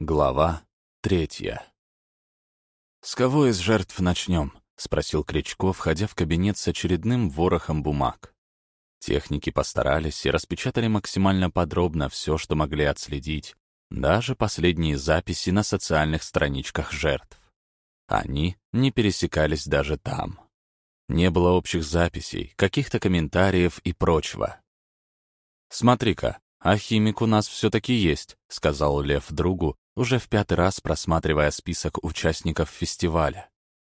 Глава третья. «С кого из жертв начнем?» — спросил Кричко, входя в кабинет с очередным ворохом бумаг. Техники постарались и распечатали максимально подробно все, что могли отследить, даже последние записи на социальных страничках жертв. Они не пересекались даже там. Не было общих записей, каких-то комментариев и прочего. «Смотри-ка, а химик у нас все-таки есть», — сказал Лев другу, уже в пятый раз просматривая список участников фестиваля.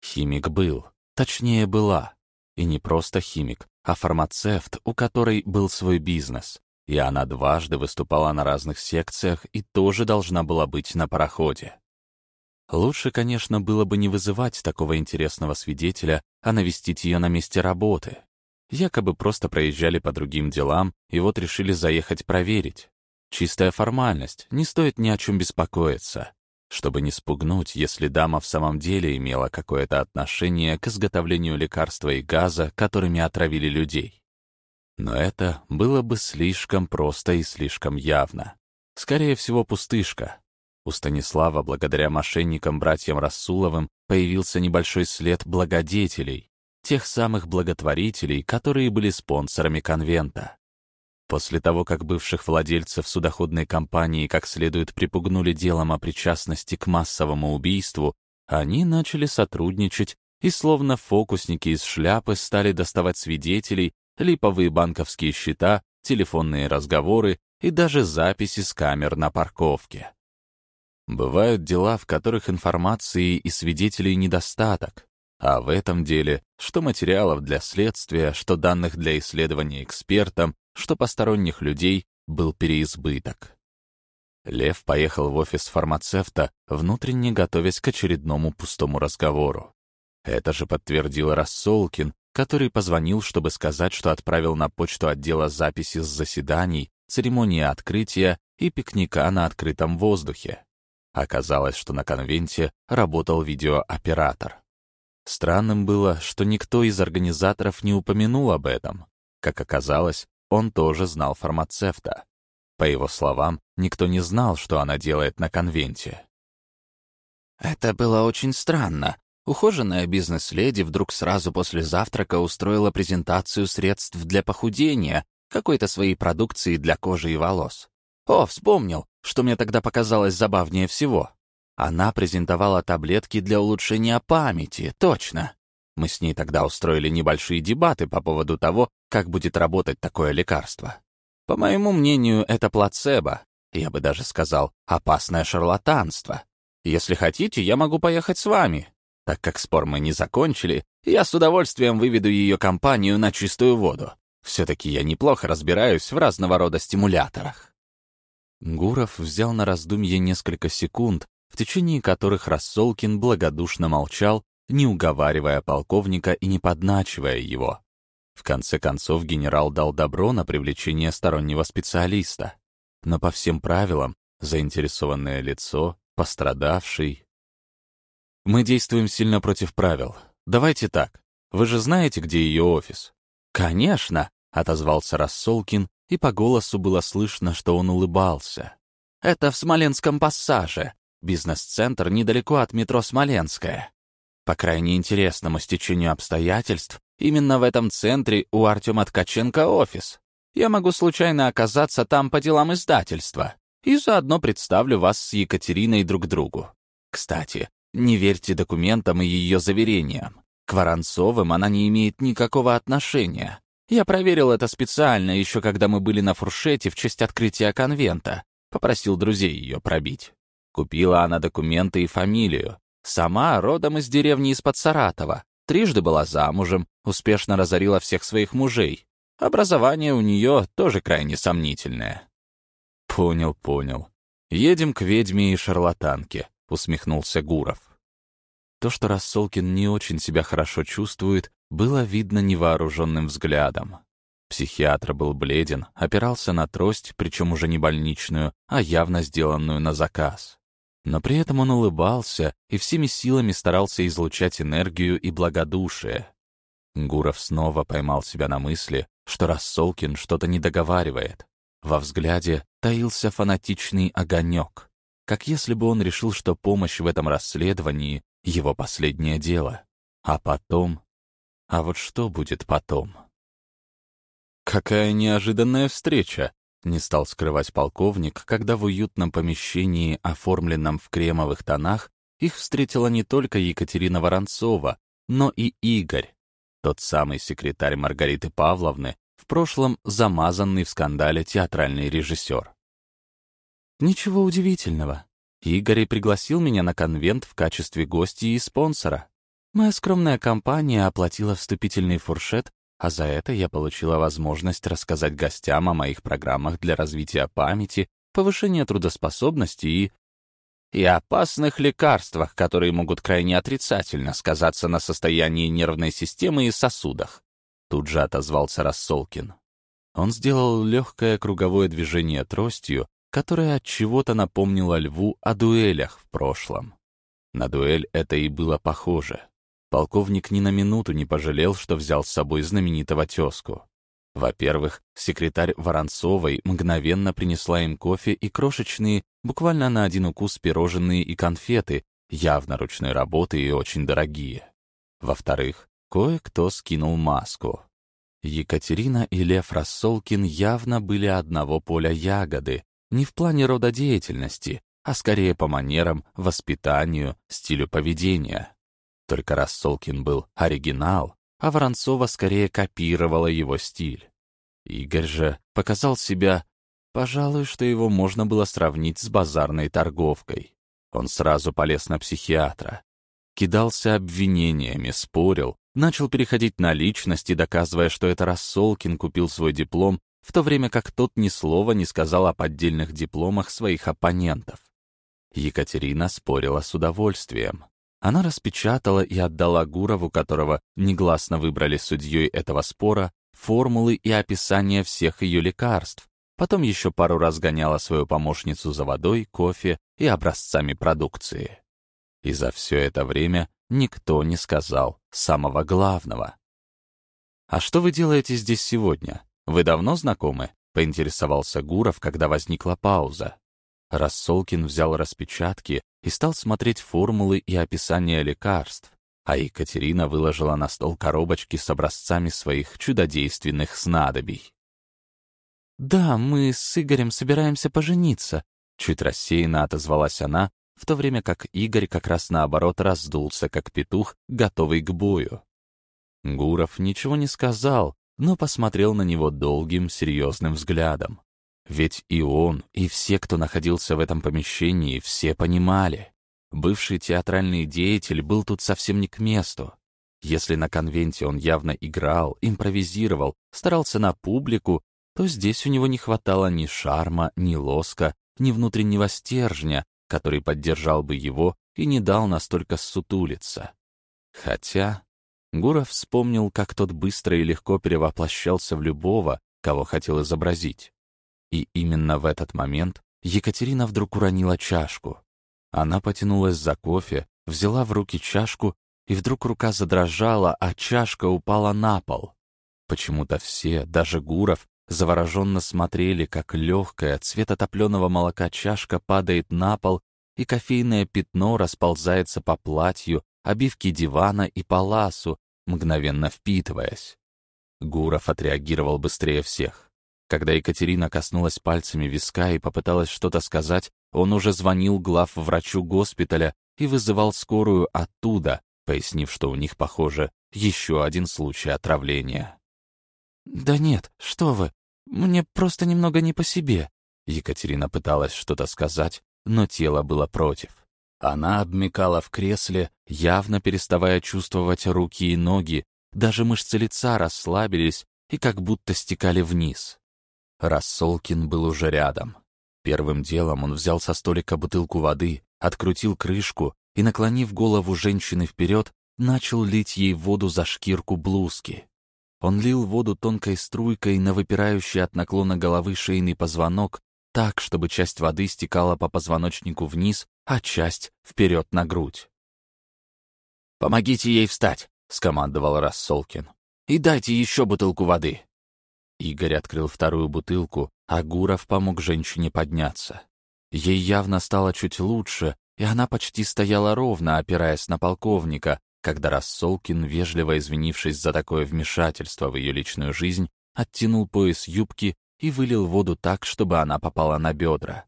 Химик был, точнее была. И не просто химик, а фармацевт, у которой был свой бизнес. И она дважды выступала на разных секциях и тоже должна была быть на пароходе. Лучше, конечно, было бы не вызывать такого интересного свидетеля, а навестить ее на месте работы. Якобы просто проезжали по другим делам, и вот решили заехать проверить. Чистая формальность, не стоит ни о чем беспокоиться. Чтобы не спугнуть, если дама в самом деле имела какое-то отношение к изготовлению лекарства и газа, которыми отравили людей. Но это было бы слишком просто и слишком явно. Скорее всего, пустышка. У Станислава, благодаря мошенникам-братьям Расуловым, появился небольшой след благодетелей, тех самых благотворителей, которые были спонсорами конвента. После того, как бывших владельцев судоходной компании как следует припугнули делом о причастности к массовому убийству, они начали сотрудничать и словно фокусники из шляпы стали доставать свидетелей, липовые банковские счета, телефонные разговоры и даже записи с камер на парковке. Бывают дела, в которых информации и свидетелей недостаток, а в этом деле что материалов для следствия, что данных для исследования экспертам, что посторонних людей был переизбыток. Лев поехал в офис фармацевта, внутренне готовясь к очередному пустому разговору. Это же подтвердил Рассолкин, который позвонил, чтобы сказать, что отправил на почту отдела записи с заседаний, церемонии открытия и пикника на открытом воздухе. Оказалось, что на конвенте работал видеооператор. Странным было, что никто из организаторов не упомянул об этом. Как оказалось, он тоже знал фармацевта. По его словам, никто не знал, что она делает на конвенте. Это было очень странно. Ухоженная бизнес-леди вдруг сразу после завтрака устроила презентацию средств для похудения, какой-то своей продукции для кожи и волос. О, вспомнил, что мне тогда показалось забавнее всего. Она презентовала таблетки для улучшения памяти, точно. Мы с ней тогда устроили небольшие дебаты по поводу того, как будет работать такое лекарство. По моему мнению, это плацебо. Я бы даже сказал, опасное шарлатанство. Если хотите, я могу поехать с вами. Так как спор мы не закончили, я с удовольствием выведу ее компанию на чистую воду. Все-таки я неплохо разбираюсь в разного рода стимуляторах. Гуров взял на раздумье несколько секунд, в течение которых Рассолкин благодушно молчал, не уговаривая полковника и не подначивая его. В конце концов, генерал дал добро на привлечение стороннего специалиста. Но по всем правилам, заинтересованное лицо, пострадавший... Мы действуем сильно против правил. Давайте так. Вы же знаете, где ее офис? Конечно, отозвался Рассолкин, и по голосу было слышно, что он улыбался. Это в Смоленском пассаже. Бизнес-центр недалеко от метро Смоленская. По крайне интересному стечению обстоятельств, именно в этом центре у Артема Ткаченко офис. Я могу случайно оказаться там по делам издательства и заодно представлю вас с Екатериной друг другу. Кстати, не верьте документам и ее заверениям. К Воронцовым она не имеет никакого отношения. Я проверил это специально, еще когда мы были на фуршете в честь открытия конвента. Попросил друзей ее пробить. Купила она документы и фамилию, Сама родом из деревни из-под Саратова. Трижды была замужем, успешно разорила всех своих мужей. Образование у нее тоже крайне сомнительное. «Понял, понял. Едем к ведьме и шарлатанке», — усмехнулся Гуров. То, что Рассолкин не очень себя хорошо чувствует, было видно невооруженным взглядом. Психиатр был бледен, опирался на трость, причем уже не больничную, а явно сделанную на заказ. Но при этом он улыбался и всеми силами старался излучать энергию и благодушие. Гуров снова поймал себя на мысли, что Рассолкин что-то не договаривает. Во взгляде таился фанатичный огонек. как если бы он решил, что помощь в этом расследовании — его последнее дело. А потом... А вот что будет потом? «Какая неожиданная встреча!» — не стал скрывать полковник, когда в уютном помещении, оформленном в кремовых тонах, их встретила не только Екатерина Воронцова, но и Игорь, тот самый секретарь Маргариты Павловны, в прошлом замазанный в скандале театральный режиссер. Ничего удивительного. Игорь пригласил меня на конвент в качестве гостя и спонсора. Моя скромная компания оплатила вступительный фуршет, а за это я получила возможность рассказать гостям о моих программах для развития памяти, повышения трудоспособности и... и опасных лекарствах, которые могут крайне отрицательно сказаться на состоянии нервной системы и сосудах. Тут же отозвался Рассолкин. Он сделал легкое круговое движение тростью, которое от чего-то напомнило льву о дуэлях в прошлом. На дуэль это и было похоже. Полковник ни на минуту не пожалел, что взял с собой знаменитого тезку. Во-первых, секретарь Воронцовой мгновенно принесла им кофе и крошечные, буквально на один укус пирожные и конфеты, явно ручной работы и очень дорогие. Во-вторых, кое-кто скинул маску. Екатерина и Лев Рассолкин явно были одного поля ягоды, не в плане рода деятельности, а скорее по манерам, воспитанию, стилю поведения. Только Рассолкин был оригинал, а Воронцова скорее копировала его стиль. Игорь же показал себя, пожалуй, что его можно было сравнить с базарной торговкой. Он сразу полез на психиатра. Кидался обвинениями, спорил, начал переходить на личности, доказывая, что это Рассолкин купил свой диплом, в то время как тот ни слова не сказал о поддельных дипломах своих оппонентов. Екатерина спорила с удовольствием. Она распечатала и отдала Гурову, которого негласно выбрали судьей этого спора, формулы и описание всех ее лекарств. Потом еще пару раз гоняла свою помощницу за водой, кофе и образцами продукции. И за все это время никто не сказал самого главного. «А что вы делаете здесь сегодня? Вы давно знакомы?» — поинтересовался Гуров, когда возникла пауза. Рассолкин взял распечатки и стал смотреть формулы и описания лекарств, а Екатерина выложила на стол коробочки с образцами своих чудодейственных снадобий. «Да, мы с Игорем собираемся пожениться», — чуть рассеянно отозвалась она, в то время как Игорь как раз наоборот раздулся, как петух, готовый к бою. Гуров ничего не сказал, но посмотрел на него долгим, серьезным взглядом. Ведь и он, и все, кто находился в этом помещении, все понимали. Бывший театральный деятель был тут совсем не к месту. Если на конвенте он явно играл, импровизировал, старался на публику, то здесь у него не хватало ни шарма, ни лоска, ни внутреннего стержня, который поддержал бы его и не дал настолько ссутулиться. Хотя Гуров вспомнил, как тот быстро и легко перевоплощался в любого, кого хотел изобразить. И именно в этот момент Екатерина вдруг уронила чашку. Она потянулась за кофе, взяла в руки чашку, и вдруг рука задрожала, а чашка упала на пол. Почему-то все, даже Гуров, завороженно смотрели, как легкая, цвета топленого молока чашка падает на пол, и кофейное пятно расползается по платью, обивке дивана и паласу, мгновенно впитываясь. Гуров отреагировал быстрее всех. Когда Екатерина коснулась пальцами виска и попыталась что-то сказать, он уже звонил глав врачу госпиталя и вызывал скорую оттуда, пояснив, что у них, похоже, еще один случай отравления. «Да нет, что вы, мне просто немного не по себе», Екатерина пыталась что-то сказать, но тело было против. Она обмекала в кресле, явно переставая чувствовать руки и ноги, даже мышцы лица расслабились и как будто стекали вниз. Рассолкин был уже рядом. Первым делом он взял со столика бутылку воды, открутил крышку и, наклонив голову женщины вперед, начал лить ей воду за шкирку блузки. Он лил воду тонкой струйкой на выпирающий от наклона головы шейный позвонок, так, чтобы часть воды стекала по позвоночнику вниз, а часть — вперед на грудь. «Помогите ей встать!» — скомандовал Рассолкин. «И дайте еще бутылку воды!» Игорь открыл вторую бутылку, а Гуров помог женщине подняться. Ей явно стало чуть лучше, и она почти стояла ровно, опираясь на полковника, когда Рассолкин, вежливо извинившись за такое вмешательство в ее личную жизнь, оттянул пояс юбки и вылил воду так, чтобы она попала на бедра.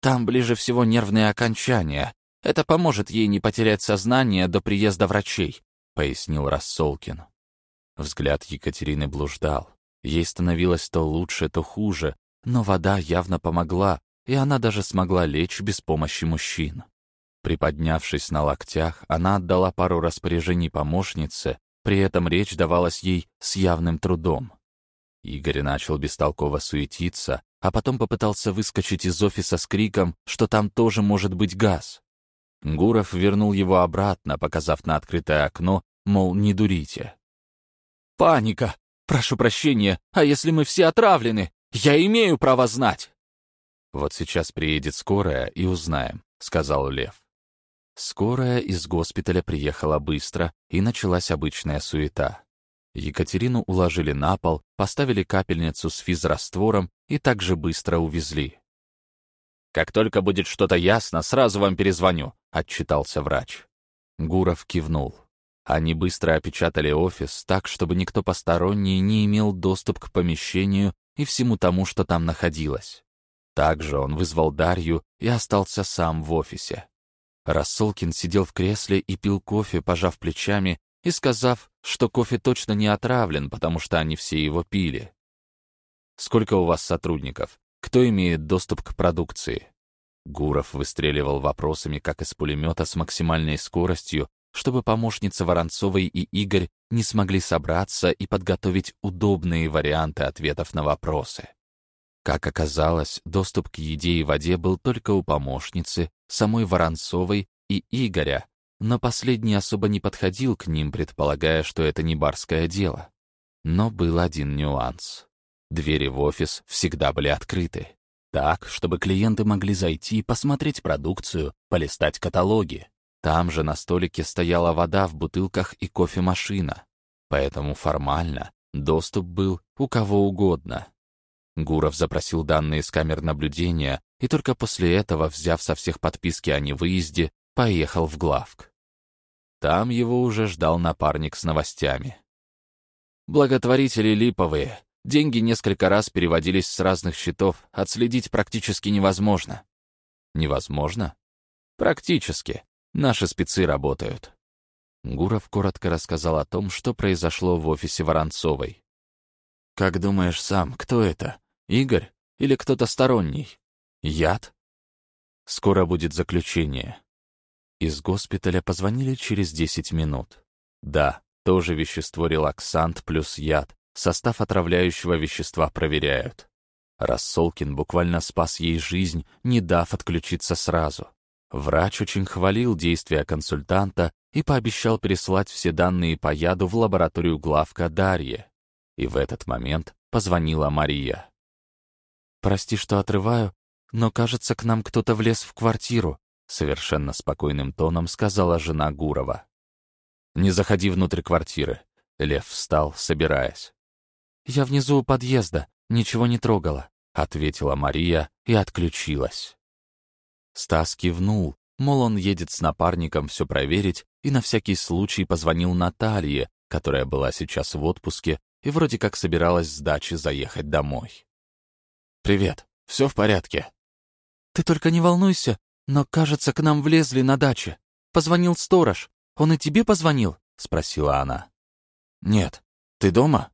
«Там ближе всего нервные окончания. Это поможет ей не потерять сознание до приезда врачей», — пояснил Рассолкин. Взгляд Екатерины блуждал. Ей становилось то лучше, то хуже, но вода явно помогла, и она даже смогла лечь без помощи мужчин. Приподнявшись на локтях, она отдала пару распоряжений помощнице, при этом речь давалась ей с явным трудом. Игорь начал бестолково суетиться, а потом попытался выскочить из офиса с криком, что там тоже может быть газ. Гуров вернул его обратно, показав на открытое окно, мол, не дурите. «Паника! Прошу прощения, а если мы все отравлены? Я имею право знать!» «Вот сейчас приедет скорая и узнаем», — сказал Лев. Скорая из госпиталя приехала быстро, и началась обычная суета. Екатерину уложили на пол, поставили капельницу с физраствором и также быстро увезли. «Как только будет что-то ясно, сразу вам перезвоню», — отчитался врач. Гуров кивнул. Они быстро опечатали офис так, чтобы никто посторонний не имел доступ к помещению и всему тому, что там находилось. Также он вызвал Дарью и остался сам в офисе. Рассолкин сидел в кресле и пил кофе, пожав плечами и сказав, что кофе точно не отравлен, потому что они все его пили. «Сколько у вас сотрудников? Кто имеет доступ к продукции?» Гуров выстреливал вопросами, как из пулемета, с максимальной скоростью, чтобы помощница Воронцовой и Игорь не смогли собраться и подготовить удобные варианты ответов на вопросы. Как оказалось, доступ к еде и воде был только у помощницы, самой Воронцовой и Игоря, но последний особо не подходил к ним, предполагая, что это не барское дело. Но был один нюанс. Двери в офис всегда были открыты. Так, чтобы клиенты могли зайти, посмотреть продукцию, полистать каталоги. Там же на столике стояла вода в бутылках и кофемашина. Поэтому формально доступ был у кого угодно. Гуров запросил данные с камер наблюдения и только после этого, взяв со всех подписки о невыезде, поехал в главк. Там его уже ждал напарник с новостями. Благотворители липовые. Деньги несколько раз переводились с разных счетов, отследить практически невозможно. Невозможно? Практически. Наши спецы работают. Гуров коротко рассказал о том, что произошло в офисе Воронцовой. «Как думаешь сам, кто это? Игорь или кто-то сторонний? Яд? Скоро будет заключение. Из госпиталя позвонили через 10 минут. Да, тоже вещество релаксант плюс яд. Состав отравляющего вещества проверяют. Рассолкин буквально спас ей жизнь, не дав отключиться сразу. Врач очень хвалил действия консультанта и пообещал переслать все данные по яду в лабораторию главка Дарье. И в этот момент позвонила Мария. «Прости, что отрываю, но, кажется, к нам кто-то влез в квартиру», совершенно спокойным тоном сказала жена Гурова. «Не заходи внутрь квартиры». Лев встал, собираясь. «Я внизу у подъезда, ничего не трогала», ответила Мария и отключилась. Стас кивнул, мол, он едет с напарником все проверить, и на всякий случай позвонил Наталье, которая была сейчас в отпуске и вроде как собиралась с дачи заехать домой. «Привет. Все в порядке?» «Ты только не волнуйся, но, кажется, к нам влезли на даче. Позвонил сторож. Он и тебе позвонил?» — спросила она. «Нет. Ты дома?»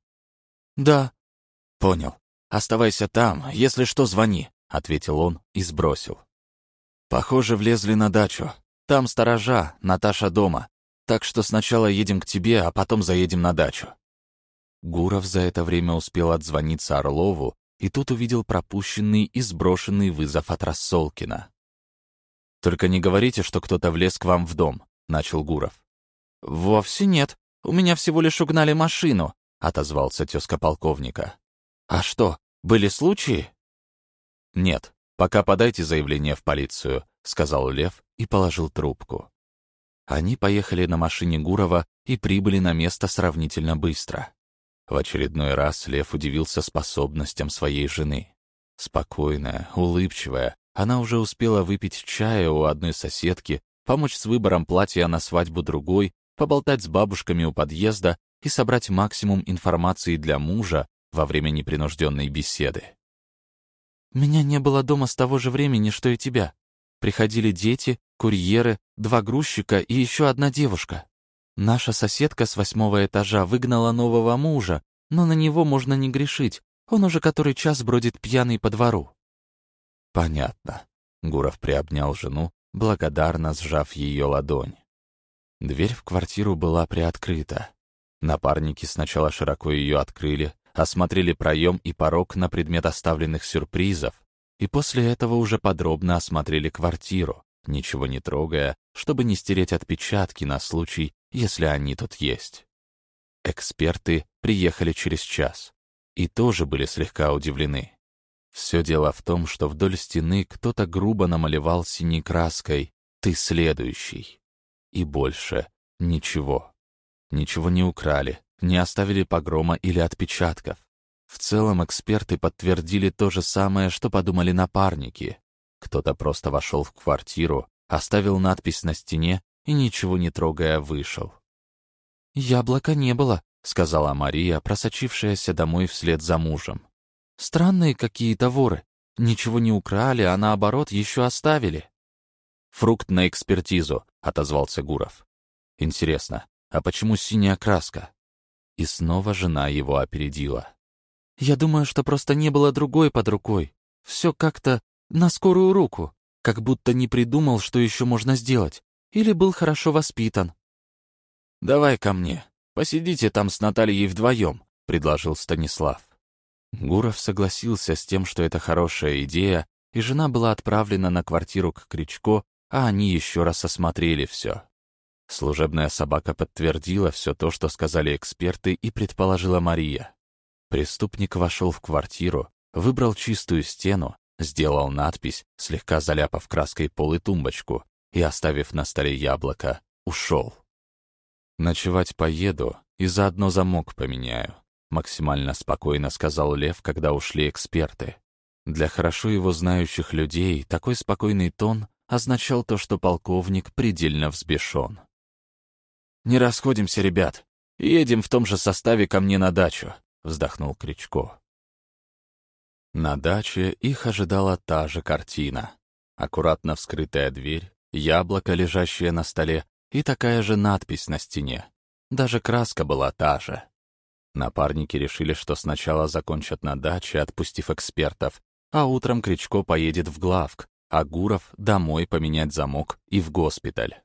«Да». «Понял. Оставайся там. Если что, звони», — ответил он и сбросил. «Похоже, влезли на дачу. Там сторожа, Наташа дома. Так что сначала едем к тебе, а потом заедем на дачу». Гуров за это время успел отзвониться Орлову и тут увидел пропущенный и сброшенный вызов от Рассолкина. «Только не говорите, что кто-то влез к вам в дом», — начал Гуров. «Вовсе нет. У меня всего лишь угнали машину», — отозвался тезка полковника. «А что, были случаи?» «Нет, пока подайте заявление в полицию», — сказал Лев и положил трубку. Они поехали на машине Гурова и прибыли на место сравнительно быстро. В очередной раз Лев удивился способностям своей жены. Спокойная, улыбчивая, Она уже успела выпить чая у одной соседки, помочь с выбором платья на свадьбу другой, поболтать с бабушками у подъезда и собрать максимум информации для мужа во время непринужденной беседы. «Меня не было дома с того же времени, что и тебя. Приходили дети, курьеры, два грузчика и еще одна девушка. Наша соседка с восьмого этажа выгнала нового мужа, но на него можно не грешить, он уже который час бродит пьяный по двору». «Понятно», — Гуров приобнял жену, благодарно сжав ее ладонь. Дверь в квартиру была приоткрыта. Напарники сначала широко ее открыли, осмотрели проем и порог на предмет оставленных сюрпризов, и после этого уже подробно осмотрели квартиру, ничего не трогая, чтобы не стереть отпечатки на случай, если они тут есть. Эксперты приехали через час и тоже были слегка удивлены. Все дело в том, что вдоль стены кто-то грубо намалевал синей краской «Ты следующий». И больше ничего. Ничего не украли, не оставили погрома или отпечатков. В целом эксперты подтвердили то же самое, что подумали напарники. Кто-то просто вошел в квартиру, оставил надпись на стене и, ничего не трогая, вышел. «Яблока не было», — сказала Мария, просочившаяся домой вслед за мужем. «Странные какие-то воры. Ничего не украли, а наоборот еще оставили». «Фрукт на экспертизу», — отозвался Гуров. «Интересно, а почему синяя краска?» И снова жена его опередила. «Я думаю, что просто не было другой под рукой. Все как-то на скорую руку, как будто не придумал, что еще можно сделать, или был хорошо воспитан». «Давай ко мне. Посидите там с Натальей вдвоем», — предложил Станислав. Гуров согласился с тем, что это хорошая идея, и жена была отправлена на квартиру к Кричко, а они еще раз осмотрели все. Служебная собака подтвердила все то, что сказали эксперты и предположила Мария. Преступник вошел в квартиру, выбрал чистую стену, сделал надпись, слегка заляпав краской пол и тумбочку, и, оставив на столе яблоко, ушел. «Ночевать поеду и заодно замок поменяю», максимально спокойно сказал Лев, когда ушли эксперты. Для хорошо его знающих людей такой спокойный тон означал то, что полковник предельно взбешен. «Не расходимся, ребят. Едем в том же составе ко мне на дачу», — вздохнул Кричко. На даче их ожидала та же картина. Аккуратно вскрытая дверь, яблоко, лежащее на столе, и такая же надпись на стене. Даже краска была та же. Напарники решили, что сначала закончат на даче, отпустив экспертов, а утром Кричко поедет в главк, а Гуров — домой поменять замок и в госпиталь.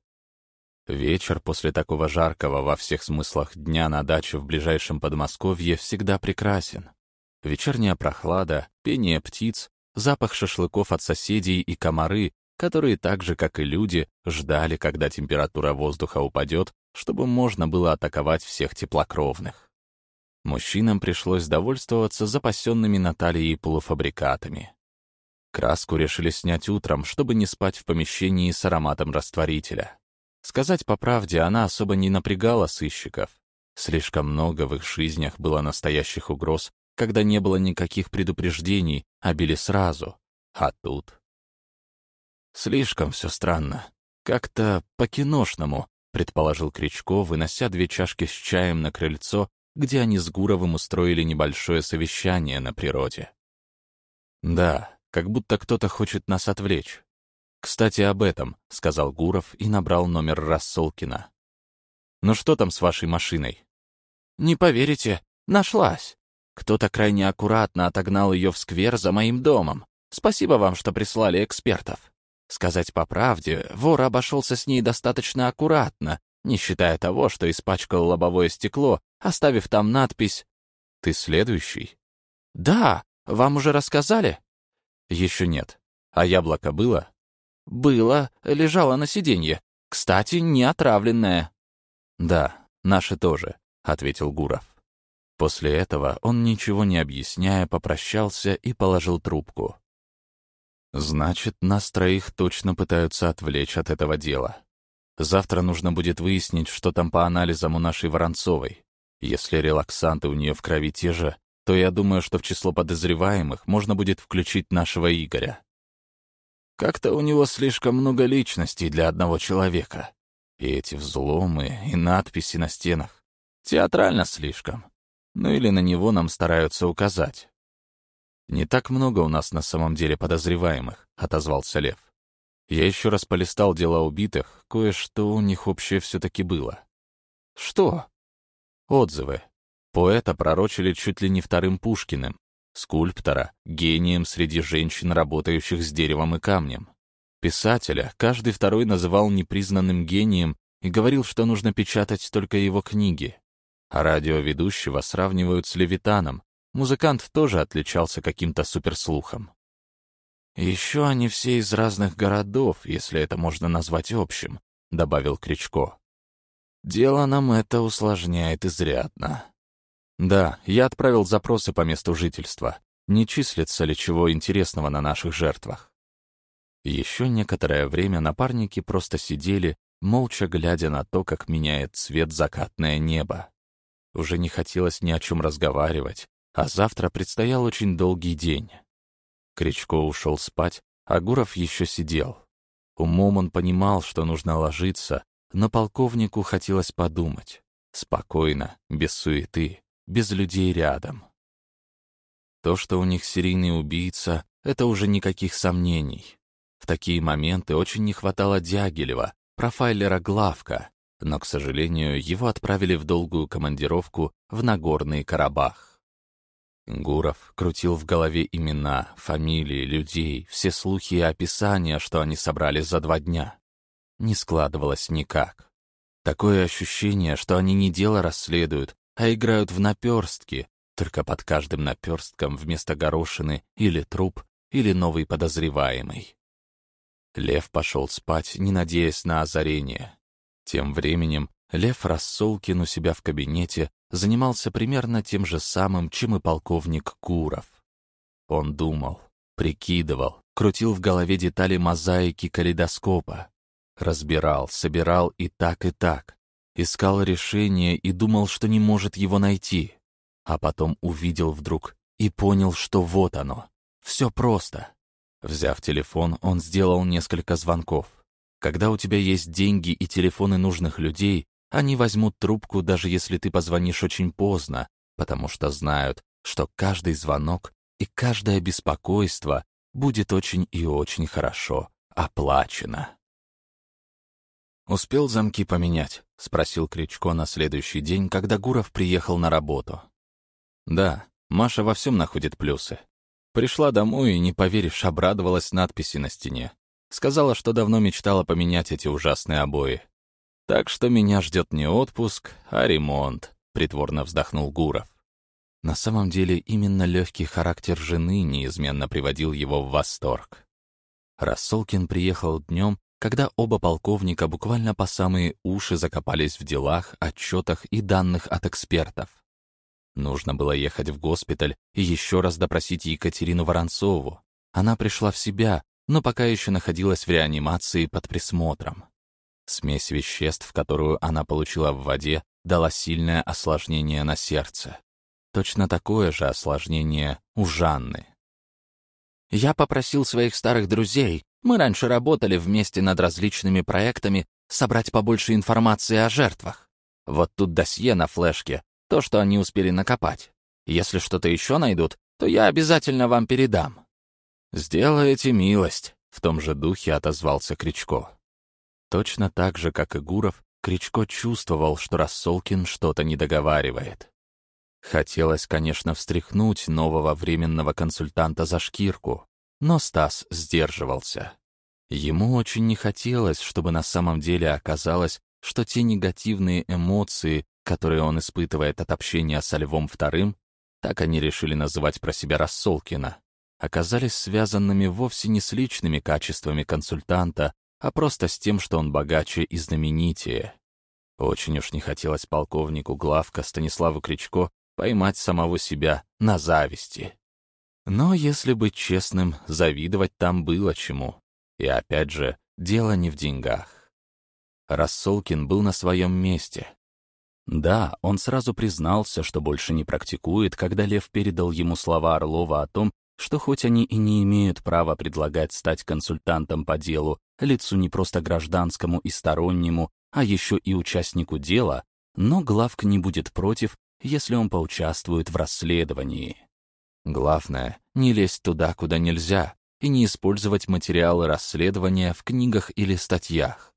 Вечер после такого жаркого во всех смыслах дня на даче в ближайшем Подмосковье всегда прекрасен. Вечерняя прохлада, пение птиц, запах шашлыков от соседей и комары, которые так же, как и люди, ждали, когда температура воздуха упадет, чтобы можно было атаковать всех теплокровных. Мужчинам пришлось довольствоваться запасенными Натальей полуфабрикатами. Краску решили снять утром, чтобы не спать в помещении с ароматом растворителя. Сказать по правде, она особо не напрягала сыщиков. Слишком много в их жизнях было настоящих угроз, когда не было никаких предупреждений, а били сразу. А тут... Слишком все странно. Как-то по-киношному, предположил Кричко, вынося две чашки с чаем на крыльцо, где они с Гуровым устроили небольшое совещание на природе. Да, как будто кто-то хочет нас отвлечь. «Кстати, об этом», — сказал Гуров и набрал номер Рассолкина. «Ну что там с вашей машиной?» «Не поверите, нашлась. Кто-то крайне аккуратно отогнал ее в сквер за моим домом. Спасибо вам, что прислали экспертов. Сказать по правде, вор обошелся с ней достаточно аккуратно, не считая того, что испачкал лобовое стекло, оставив там надпись «Ты следующий?» «Да, вам уже рассказали?» «Еще нет. А яблоко было?» «Было, лежало на сиденье. Кстати, не отравленное». «Да, наши тоже», — ответил Гуров. После этого он, ничего не объясняя, попрощался и положил трубку. «Значит, нас троих точно пытаются отвлечь от этого дела. Завтра нужно будет выяснить, что там по анализам у нашей Воронцовой. Если релаксанты у нее в крови те же, то я думаю, что в число подозреваемых можно будет включить нашего Игоря. Как-то у него слишком много личностей для одного человека. И эти взломы, и надписи на стенах. Театрально слишком. Ну или на него нам стараются указать. «Не так много у нас на самом деле подозреваемых», — отозвался Лев. Я еще раз полистал дела убитых, кое-что у них общее все-таки было. «Что?» «Отзывы. Поэта пророчили чуть ли не вторым Пушкиным, скульптора — гением среди женщин, работающих с деревом и камнем. Писателя каждый второй называл непризнанным гением и говорил, что нужно печатать только его книги. А радиоведущего сравнивают с Левитаном. Музыкант тоже отличался каким-то суперслухом. «Еще они все из разных городов, если это можно назвать общим», — добавил Кричко. «Дело нам это усложняет изрядно». «Да, я отправил запросы по месту жительства. Не числится ли чего интересного на наших жертвах?» Еще некоторое время напарники просто сидели, молча глядя на то, как меняет цвет закатное небо. Уже не хотелось ни о чем разговаривать, а завтра предстоял очень долгий день. Кричко ушел спать, а Гуров еще сидел. Умом он понимал, что нужно ложиться, но полковнику хотелось подумать. Спокойно, без суеты, без людей рядом. То, что у них серийный убийца, это уже никаких сомнений. В такие моменты очень не хватало Дягилева, профайлера Главка, но, к сожалению, его отправили в долгую командировку в Нагорный Карабах. Гуров крутил в голове имена, фамилии, людей, все слухи и описания, что они собрали за два дня. Не складывалось никак. Такое ощущение, что они не дело расследуют, а играют в наперстки, только под каждым наперстком вместо горошины или труп, или новый подозреваемый. Лев пошел спать, не надеясь на озарение. Тем временем Лев Рассолкин у себя в кабинете занимался примерно тем же самым, чем и полковник Куров. Он думал, прикидывал, крутил в голове детали мозаики калейдоскопа, разбирал, собирал и так, и так, искал решение и думал, что не может его найти, а потом увидел вдруг и понял, что вот оно, все просто. Взяв телефон, он сделал несколько звонков. Когда у тебя есть деньги и телефоны нужных людей, они возьмут трубку, даже если ты позвонишь очень поздно, потому что знают, что каждый звонок и каждое беспокойство будет очень и очень хорошо оплачено. «Успел замки поменять?» — спросил Кричко на следующий день, когда Гуров приехал на работу. «Да, Маша во всем находит плюсы. Пришла домой и, не поверишь, обрадовалась надписи на стене. Сказала, что давно мечтала поменять эти ужасные обои. Так что меня ждет не отпуск, а ремонт, притворно вздохнул Гуров. На самом деле именно легкий характер жены неизменно приводил его в восторг. Рассолкин приехал днем, когда оба полковника буквально по самые уши закопались в делах, отчетах и данных от экспертов. Нужно было ехать в госпиталь и еще раз допросить Екатерину Воронцову. Она пришла в себя, но пока еще находилась в реанимации под присмотром. Смесь веществ, которую она получила в воде, дала сильное осложнение на сердце. Точно такое же осложнение у Жанны. Я попросил своих старых друзей, мы раньше работали вместе над различными проектами, собрать побольше информации о жертвах. Вот тут досье на флешке, то, что они успели накопать. Если что-то еще найдут, то я обязательно вам передам. «Сделайте милость», — в том же духе отозвался Кричко. Точно так же, как и Гуров, Кричко чувствовал, что Рассолкин что-то не договаривает. Хотелось, конечно, встряхнуть нового временного консультанта за шкирку, но Стас сдерживался. Ему очень не хотелось, чтобы на самом деле оказалось, что те негативные эмоции, которые он испытывает от общения со Львом Вторым, так они решили называть про себя Рассолкина, оказались связанными вовсе не с личными качествами консультанта, а просто с тем, что он богаче и знаменитее. Очень уж не хотелось полковнику главка Станиславу Кричко поймать самого себя на зависти. Но, если быть честным, завидовать там было чему. И опять же, дело не в деньгах. Рассолкин был на своем месте. Да, он сразу признался, что больше не практикует, когда Лев передал ему слова Орлова о том, что хоть они и не имеют права предлагать стать консультантом по делу лицу не просто гражданскому и стороннему, а еще и участнику дела, но главк не будет против, если он поучаствует в расследовании. Главное — не лезть туда, куда нельзя, и не использовать материалы расследования в книгах или статьях.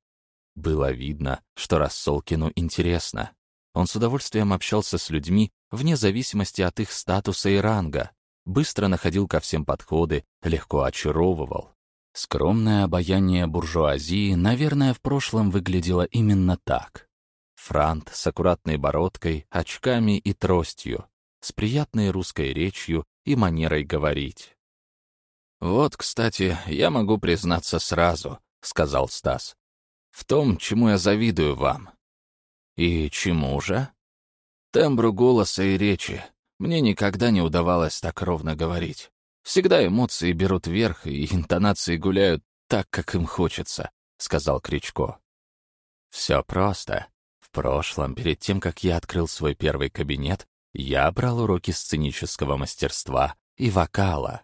Было видно, что Рассолкину интересно. Он с удовольствием общался с людьми вне зависимости от их статуса и ранга, быстро находил ко всем подходы, легко очаровывал. Скромное обаяние буржуазии, наверное, в прошлом выглядело именно так. Франт с аккуратной бородкой, очками и тростью, с приятной русской речью и манерой говорить. «Вот, кстати, я могу признаться сразу», — сказал Стас. «В том, чему я завидую вам». «И чему же?» «Тембру голоса и речи. Мне никогда не удавалось так ровно говорить. Всегда эмоции берут верх, и интонации гуляют так, как им хочется», — сказал Кричко. «Все просто. В прошлом, перед тем, как я открыл свой первый кабинет, я брал уроки сценического мастерства и вокала.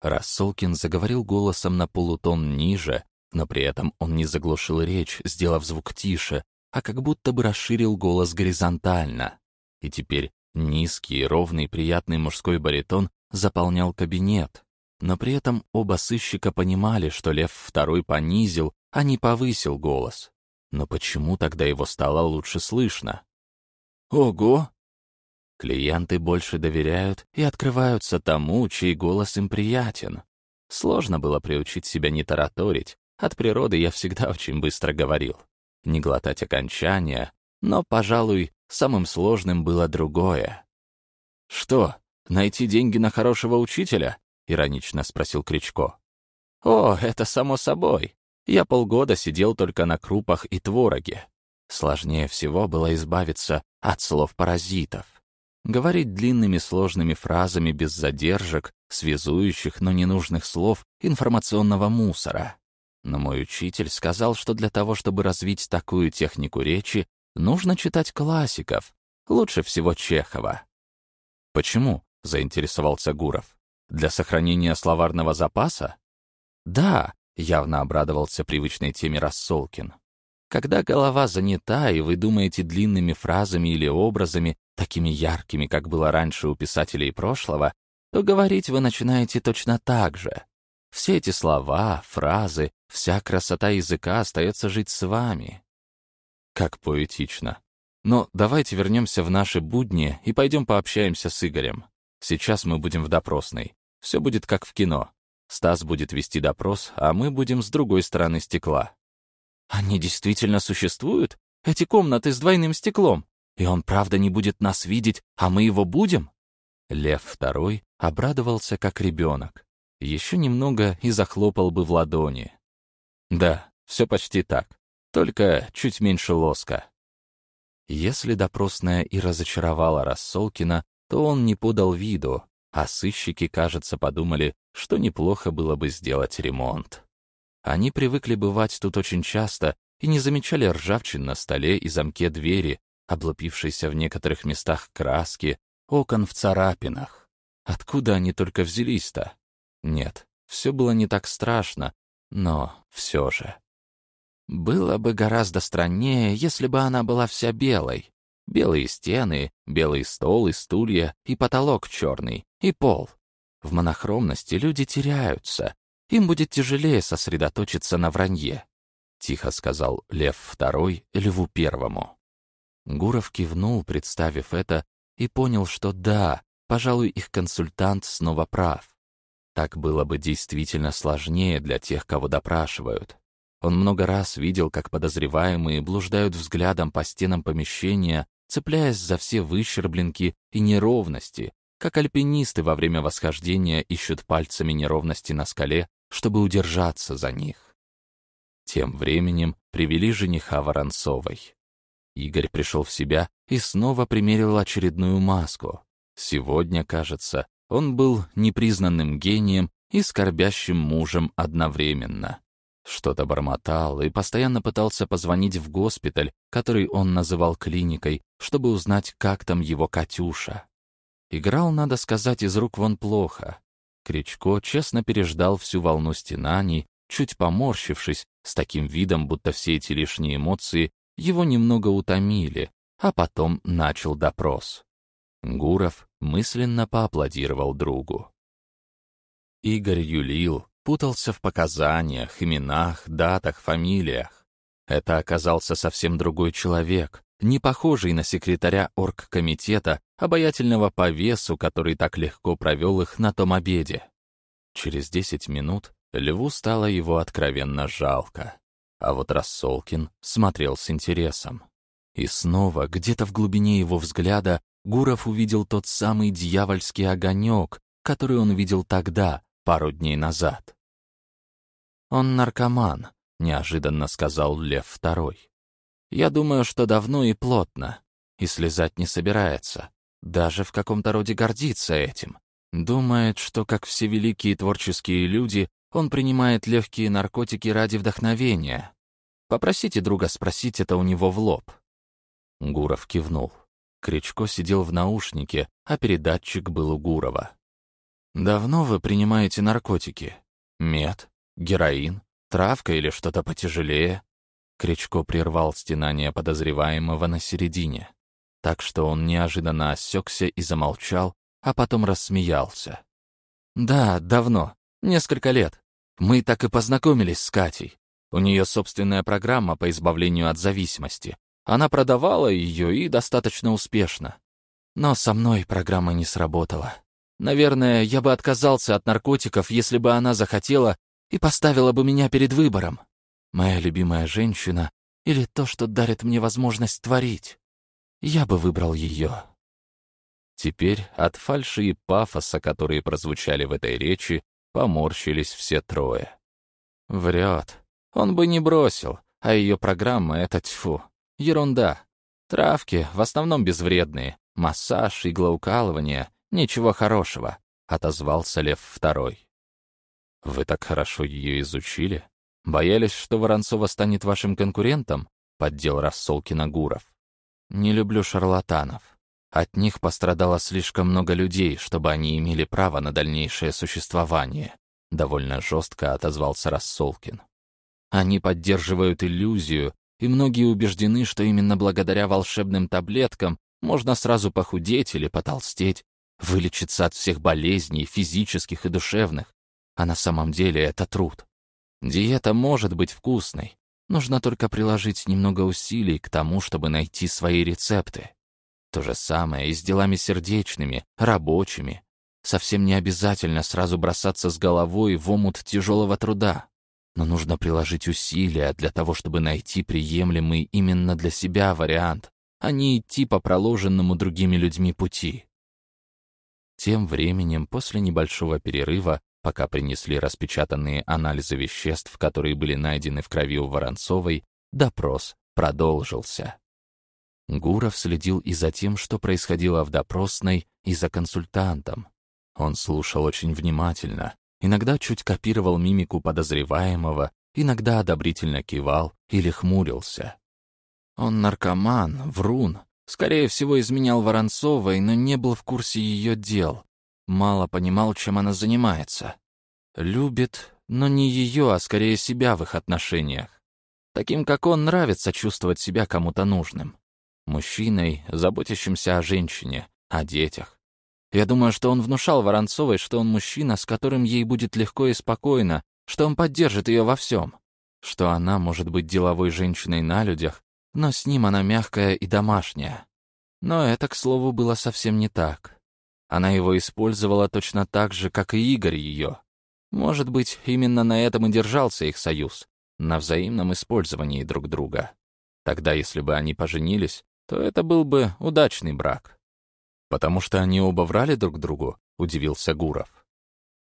Рассолкин заговорил голосом на полутон ниже, но при этом он не заглушил речь, сделав звук тише, а как будто бы расширил голос горизонтально. И теперь низкий, ровный, приятный мужской баритон заполнял кабинет. Но при этом оба сыщика понимали, что Лев второй понизил, а не повысил голос. Но почему тогда его стало лучше слышно? «Ого!» Клиенты больше доверяют и открываются тому, чей голос им приятен. Сложно было приучить себя не тараторить. От природы я всегда очень быстро говорил. Не глотать окончания, но, пожалуй, самым сложным было другое. «Что, найти деньги на хорошего учителя?» — иронично спросил Кричко. «О, это само собой. Я полгода сидел только на крупах и твороге. Сложнее всего было избавиться от слов-паразитов говорить длинными сложными фразами без задержек, связующих, но ненужных слов, информационного мусора. Но мой учитель сказал, что для того, чтобы развить такую технику речи, нужно читать классиков, лучше всего Чехова. «Почему?» — заинтересовался Гуров. «Для сохранения словарного запаса?» «Да», — явно обрадовался привычной теме Рассолкин. Когда голова занята, и вы думаете длинными фразами или образами, такими яркими, как было раньше у писателей прошлого, то говорить вы начинаете точно так же. Все эти слова, фразы, вся красота языка остается жить с вами. Как поэтично. Но давайте вернемся в наши будни и пойдем пообщаемся с Игорем. Сейчас мы будем в допросной. Все будет как в кино. Стас будет вести допрос, а мы будем с другой стороны стекла. Они действительно существуют? Эти комнаты с двойным стеклом? И он правда не будет нас видеть, а мы его будем?» Лев второй обрадовался, как ребенок. Еще немного и захлопал бы в ладони. «Да, все почти так, только чуть меньше лоска». Если допросная и разочаровала Рассолкина, то он не подал виду, а сыщики, кажется, подумали, что неплохо было бы сделать ремонт. Они привыкли бывать тут очень часто и не замечали ржавчин на столе и замке двери, облупившейся в некоторых местах краски, окон в царапинах. Откуда они только взялись-то? Нет, все было не так страшно, но все же. Было бы гораздо страннее, если бы она была вся белой. Белые стены, белый стол и стулья, и потолок черный, и пол. В монохромности люди теряются, им будет тяжелее сосредоточиться на вранье», — тихо сказал Лев Второй Льву Первому. Гуров кивнул, представив это, и понял, что да, пожалуй, их консультант снова прав. Так было бы действительно сложнее для тех, кого допрашивают. Он много раз видел, как подозреваемые блуждают взглядом по стенам помещения, цепляясь за все выщербленки и неровности, как альпинисты во время восхождения ищут пальцами неровности на скале, чтобы удержаться за них. Тем временем привели жениха Воронцовой. Игорь пришел в себя и снова примерил очередную маску. Сегодня, кажется, он был непризнанным гением и скорбящим мужем одновременно. Что-то бормотал и постоянно пытался позвонить в госпиталь, который он называл клиникой, чтобы узнать, как там его Катюша. Играл, надо сказать, из рук вон плохо. Кричко честно переждал всю волну стенаний, чуть поморщившись, с таким видом, будто все эти лишние эмоции его немного утомили, а потом начал допрос. Гуров мысленно поаплодировал другу. Игорь юлил, путался в показаниях, именах, датах, фамилиях. Это оказался совсем другой человек, не похожий на секретаря оргкомитета, обаятельного по весу, который так легко провел их на том обеде. Через десять минут Льву стало его откровенно жалко. А вот Рассолкин смотрел с интересом. И снова, где-то в глубине его взгляда, Гуров увидел тот самый дьявольский огонек, который он видел тогда, пару дней назад. «Он наркоман», — неожиданно сказал Лев Второй. «Я думаю, что давно и плотно, и слезать не собирается, даже в каком-то роде гордится этим. Думает, что, как все великие творческие люди, он принимает легкие наркотики ради вдохновения. Попросите друга спросить это у него в лоб». Гуров кивнул. Кричко сидел в наушнике, а передатчик был у Гурова. «Давно вы принимаете наркотики? Мед? Героин? Травка или что-то потяжелее?» Кричко прервал стенание подозреваемого на середине, так что он неожиданно осекся и замолчал, а потом рассмеялся. «Да, давно. Несколько лет. Мы так и познакомились с Катей. У нее собственная программа по избавлению от зависимости. Она продавала ее и достаточно успешно. Но со мной программа не сработала. Наверное, я бы отказался от наркотиков, если бы она захотела и поставила бы меня перед выбором. Моя любимая женщина или то, что дарит мне возможность творить. Я бы выбрал ее. Теперь от фальши и пафоса, которые прозвучали в этой речи, поморщились все трое. Врет. Он бы не бросил, а ее программа — это тьфу. Ерунда. Травки в основном безвредные. Массаж, иглоукалывание — ничего хорошего, — отозвался Лев Второй. Вы так хорошо ее изучили? Боялись, что Воронцова станет вашим конкурентом? Поддел Рассолкина Гуров. Не люблю шарлатанов. От них пострадало слишком много людей, чтобы они имели право на дальнейшее существование. Довольно жестко отозвался Рассолкин. Они поддерживают иллюзию, и многие убеждены, что именно благодаря волшебным таблеткам можно сразу похудеть или потолстеть, вылечиться от всех болезней, физических и душевных. А на самом деле это труд. Диета может быть вкусной. Нужно только приложить немного усилий к тому, чтобы найти свои рецепты. То же самое и с делами сердечными, рабочими. Совсем не обязательно сразу бросаться с головой в омут тяжелого труда. Но нужно приложить усилия для того, чтобы найти приемлемый именно для себя вариант, а не идти по проложенному другими людьми пути. Тем временем, после небольшого перерыва, пока принесли распечатанные анализы веществ, которые были найдены в крови у Воронцовой, допрос продолжился. Гуров следил и за тем, что происходило в допросной, и за консультантом. Он слушал очень внимательно, иногда чуть копировал мимику подозреваемого, иногда одобрительно кивал или хмурился. Он наркоман, врун, скорее всего, изменял Воронцовой, но не был в курсе ее дел, мало понимал, чем она занимается. Любит, но не ее, а скорее себя в их отношениях. Таким, как он, нравится чувствовать себя кому-то нужным. Мужчиной, заботящимся о женщине, о детях. Я думаю, что он внушал Воронцовой, что он мужчина, с которым ей будет легко и спокойно, что он поддержит ее во всем, что она может быть деловой женщиной на людях, но с ним она мягкая и домашняя. Но это, к слову, было совсем не так. Она его использовала точно так же, как и Игорь ее. Может быть, именно на этом и держался их союз, на взаимном использовании друг друга. Тогда, если бы они поженились, то это был бы удачный брак. Потому что они оба врали друг другу, удивился Гуров.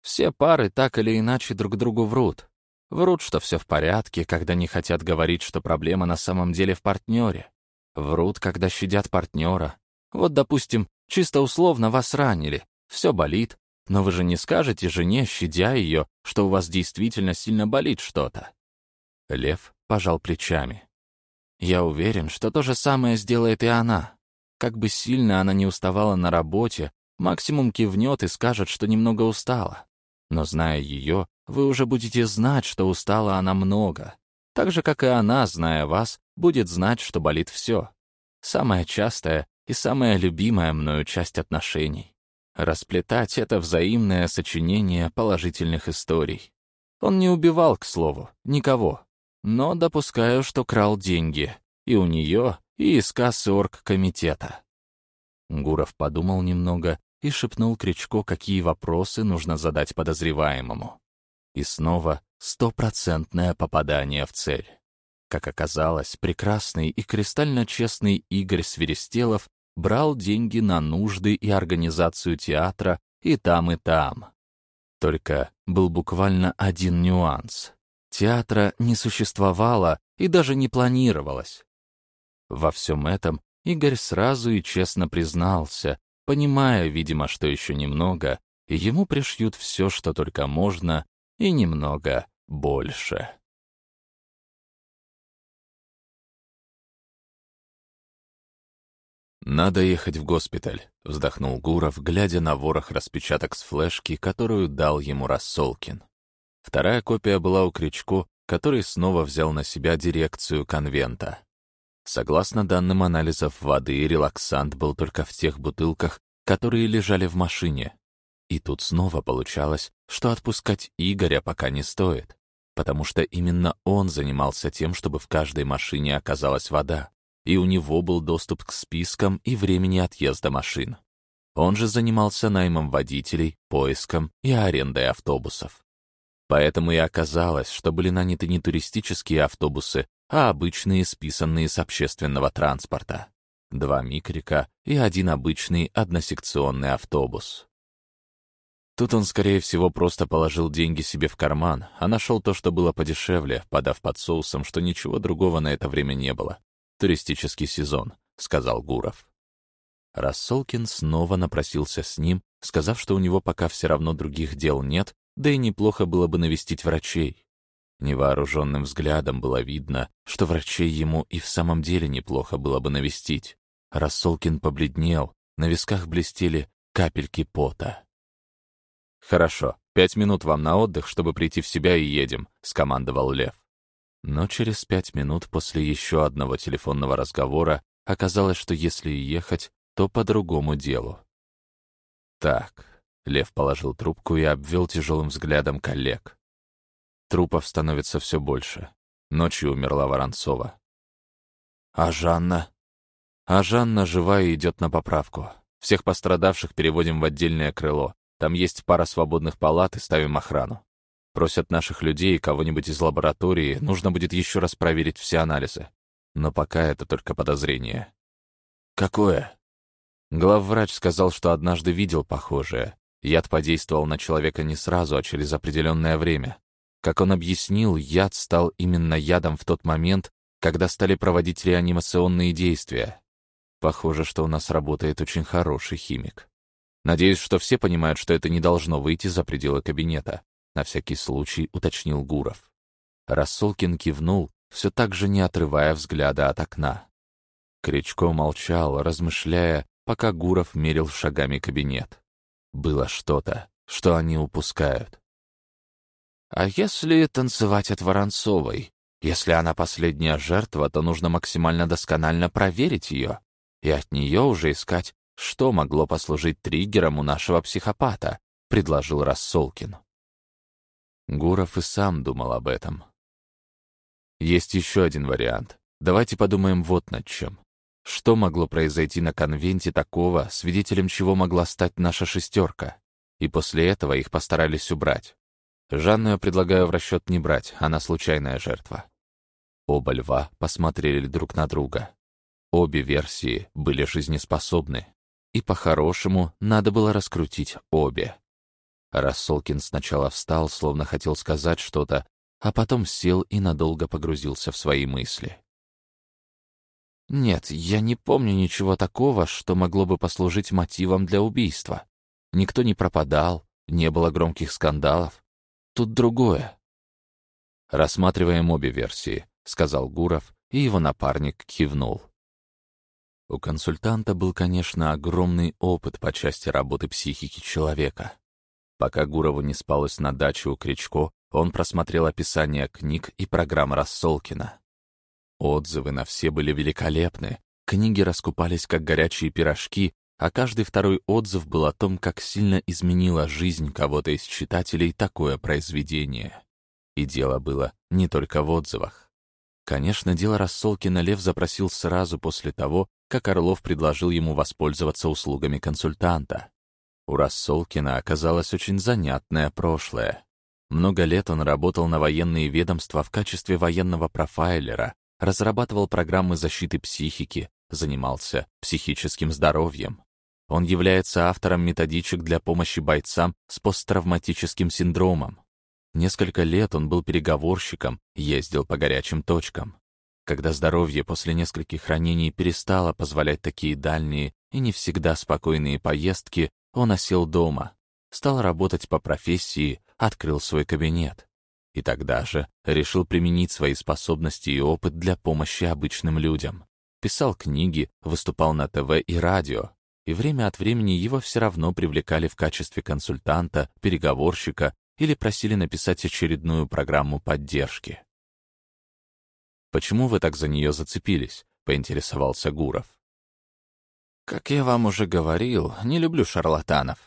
Все пары так или иначе друг другу врут. Врут, что все в порядке, когда не хотят говорить, что проблема на самом деле в партнере. Врут, когда щадят партнера. Вот, допустим, чисто условно вас ранили, все болит, но вы же не скажете жене, щадя ее, что у вас действительно сильно болит что-то. Лев пожал плечами. Я уверен, что то же самое сделает и она. Как бы сильно она не уставала на работе, максимум кивнет и скажет, что немного устала. Но зная ее, вы уже будете знать, что устала она много. Так же, как и она, зная вас, будет знать, что болит все. Самая частая и самая любимая мною часть отношений. Расплетать это взаимное сочинение положительных историй. Он не убивал, к слову, никого. Но допускаю, что крал деньги. И у нее, и из кассы оргкомитета. Гуров подумал немного и шепнул Кричко, какие вопросы нужно задать подозреваемому. И снова стопроцентное попадание в цель. Как оказалось, прекрасный и кристально честный Игорь Свиристелов брал деньги на нужды и организацию театра и там, и там. Только был буквально один нюанс. Театра не существовало и даже не планировалось. Во всем этом Игорь сразу и честно признался, понимая, видимо, что еще немного, и ему пришьют все, что только можно, и немного больше. «Надо ехать в госпиталь», — вздохнул Гуров, глядя на ворох распечаток с флешки, которую дал ему Рассолкин. Вторая копия была у Кричко, который снова взял на себя дирекцию конвента. Согласно данным анализов воды, релаксант был только в тех бутылках, которые лежали в машине. И тут снова получалось, что отпускать Игоря пока не стоит, потому что именно он занимался тем, чтобы в каждой машине оказалась вода и у него был доступ к спискам и времени отъезда машин. Он же занимался наймом водителей, поиском и арендой автобусов. Поэтому и оказалось, что были наняты не туристические автобусы, а обычные, списанные с общественного транспорта. Два микрика и один обычный односекционный автобус. Тут он, скорее всего, просто положил деньги себе в карман, а нашел то, что было подешевле, подав под соусом, что ничего другого на это время не было туристический сезон», — сказал Гуров. Рассолкин снова напросился с ним, сказав, что у него пока все равно других дел нет, да и неплохо было бы навестить врачей. Невооруженным взглядом было видно, что врачей ему и в самом деле неплохо было бы навестить. Рассолкин побледнел, на висках блестели капельки пота. «Хорошо, пять минут вам на отдых, чтобы прийти в себя и едем», — скомандовал Лев. Но через пять минут после еще одного телефонного разговора оказалось, что если ехать, то по другому делу. «Так», — Лев положил трубку и обвел тяжелым взглядом коллег. Трупов становится все больше. Ночью умерла Воронцова. «А Жанна?» «А Жанна жива и идет на поправку. Всех пострадавших переводим в отдельное крыло. Там есть пара свободных палат и ставим охрану. Просят наших людей и кого-нибудь из лаборатории, нужно будет еще раз проверить все анализы. Но пока это только подозрение. Какое? Главврач сказал, что однажды видел похожее. Яд подействовал на человека не сразу, а через определенное время. Как он объяснил, яд стал именно ядом в тот момент, когда стали проводить реанимационные действия. Похоже, что у нас работает очень хороший химик. Надеюсь, что все понимают, что это не должно выйти за пределы кабинета. На всякий случай уточнил Гуров. Рассолкин кивнул, все так же не отрывая взгляда от окна. Кричко молчал, размышляя, пока Гуров мерил шагами кабинет. Было что-то, что они упускают. «А если танцевать от Воронцовой? Если она последняя жертва, то нужно максимально досконально проверить ее, и от нее уже искать, что могло послужить триггером у нашего психопата», — предложил Рассолкин. Гуров и сам думал об этом. Есть еще один вариант. Давайте подумаем вот над чем. Что могло произойти на конвенте такого, свидетелем чего могла стать наша шестерка? И после этого их постарались убрать. Жанну я предлагаю в расчет не брать, она случайная жертва. Оба льва посмотрели друг на друга. Обе версии были жизнеспособны. И по-хорошему надо было раскрутить обе. Рассолкин сначала встал, словно хотел сказать что-то, а потом сел и надолго погрузился в свои мысли. «Нет, я не помню ничего такого, что могло бы послужить мотивом для убийства. Никто не пропадал, не было громких скандалов. Тут другое». «Рассматриваем обе версии», — сказал Гуров, и его напарник кивнул. У консультанта был, конечно, огромный опыт по части работы психики человека. Пока Гурову не спалось на даче у Кричко, он просмотрел описание книг и программ Рассолкина. Отзывы на все были великолепны, книги раскупались как горячие пирожки, а каждый второй отзыв был о том, как сильно изменило жизнь кого-то из читателей такое произведение. И дело было не только в отзывах. Конечно, дело Рассолкина Лев запросил сразу после того, как Орлов предложил ему воспользоваться услугами консультанта. У Рассолкина оказалось очень занятное прошлое. Много лет он работал на военные ведомства в качестве военного профайлера, разрабатывал программы защиты психики, занимался психическим здоровьем. Он является автором методичек для помощи бойцам с посттравматическим синдромом. Несколько лет он был переговорщиком, ездил по горячим точкам. Когда здоровье после нескольких ранений перестало позволять такие дальние и не всегда спокойные поездки, он осел дома, стал работать по профессии, открыл свой кабинет. И тогда же решил применить свои способности и опыт для помощи обычным людям. Писал книги, выступал на ТВ и радио, и время от времени его все равно привлекали в качестве консультанта, переговорщика или просили написать очередную программу поддержки. «Почему вы так за нее зацепились?» — поинтересовался Гуров. «Как я вам уже говорил, не люблю шарлатанов.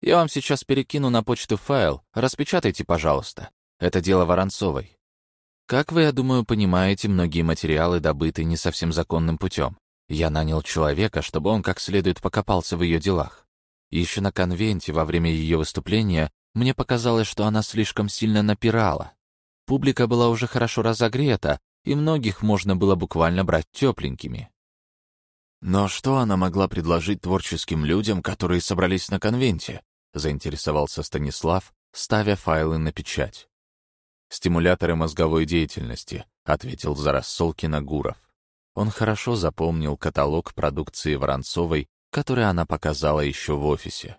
Я вам сейчас перекину на почту файл, распечатайте, пожалуйста. Это дело Воронцовой. Как вы, я думаю, понимаете, многие материалы добыты не совсем законным путем. Я нанял человека, чтобы он как следует покопался в ее делах. Еще на конвенте во время ее выступления мне показалось, что она слишком сильно напирала. Публика была уже хорошо разогрета, и многих можно было буквально брать тепленькими. Но что она могла предложить творческим людям, которые собрались на конвенте? Заинтересовался Станислав, ставя файлы на печать. «Стимуляторы мозговой деятельности», — ответил за Рассолкина Гуров. Он хорошо запомнил каталог продукции Воронцовой, который она показала еще в офисе.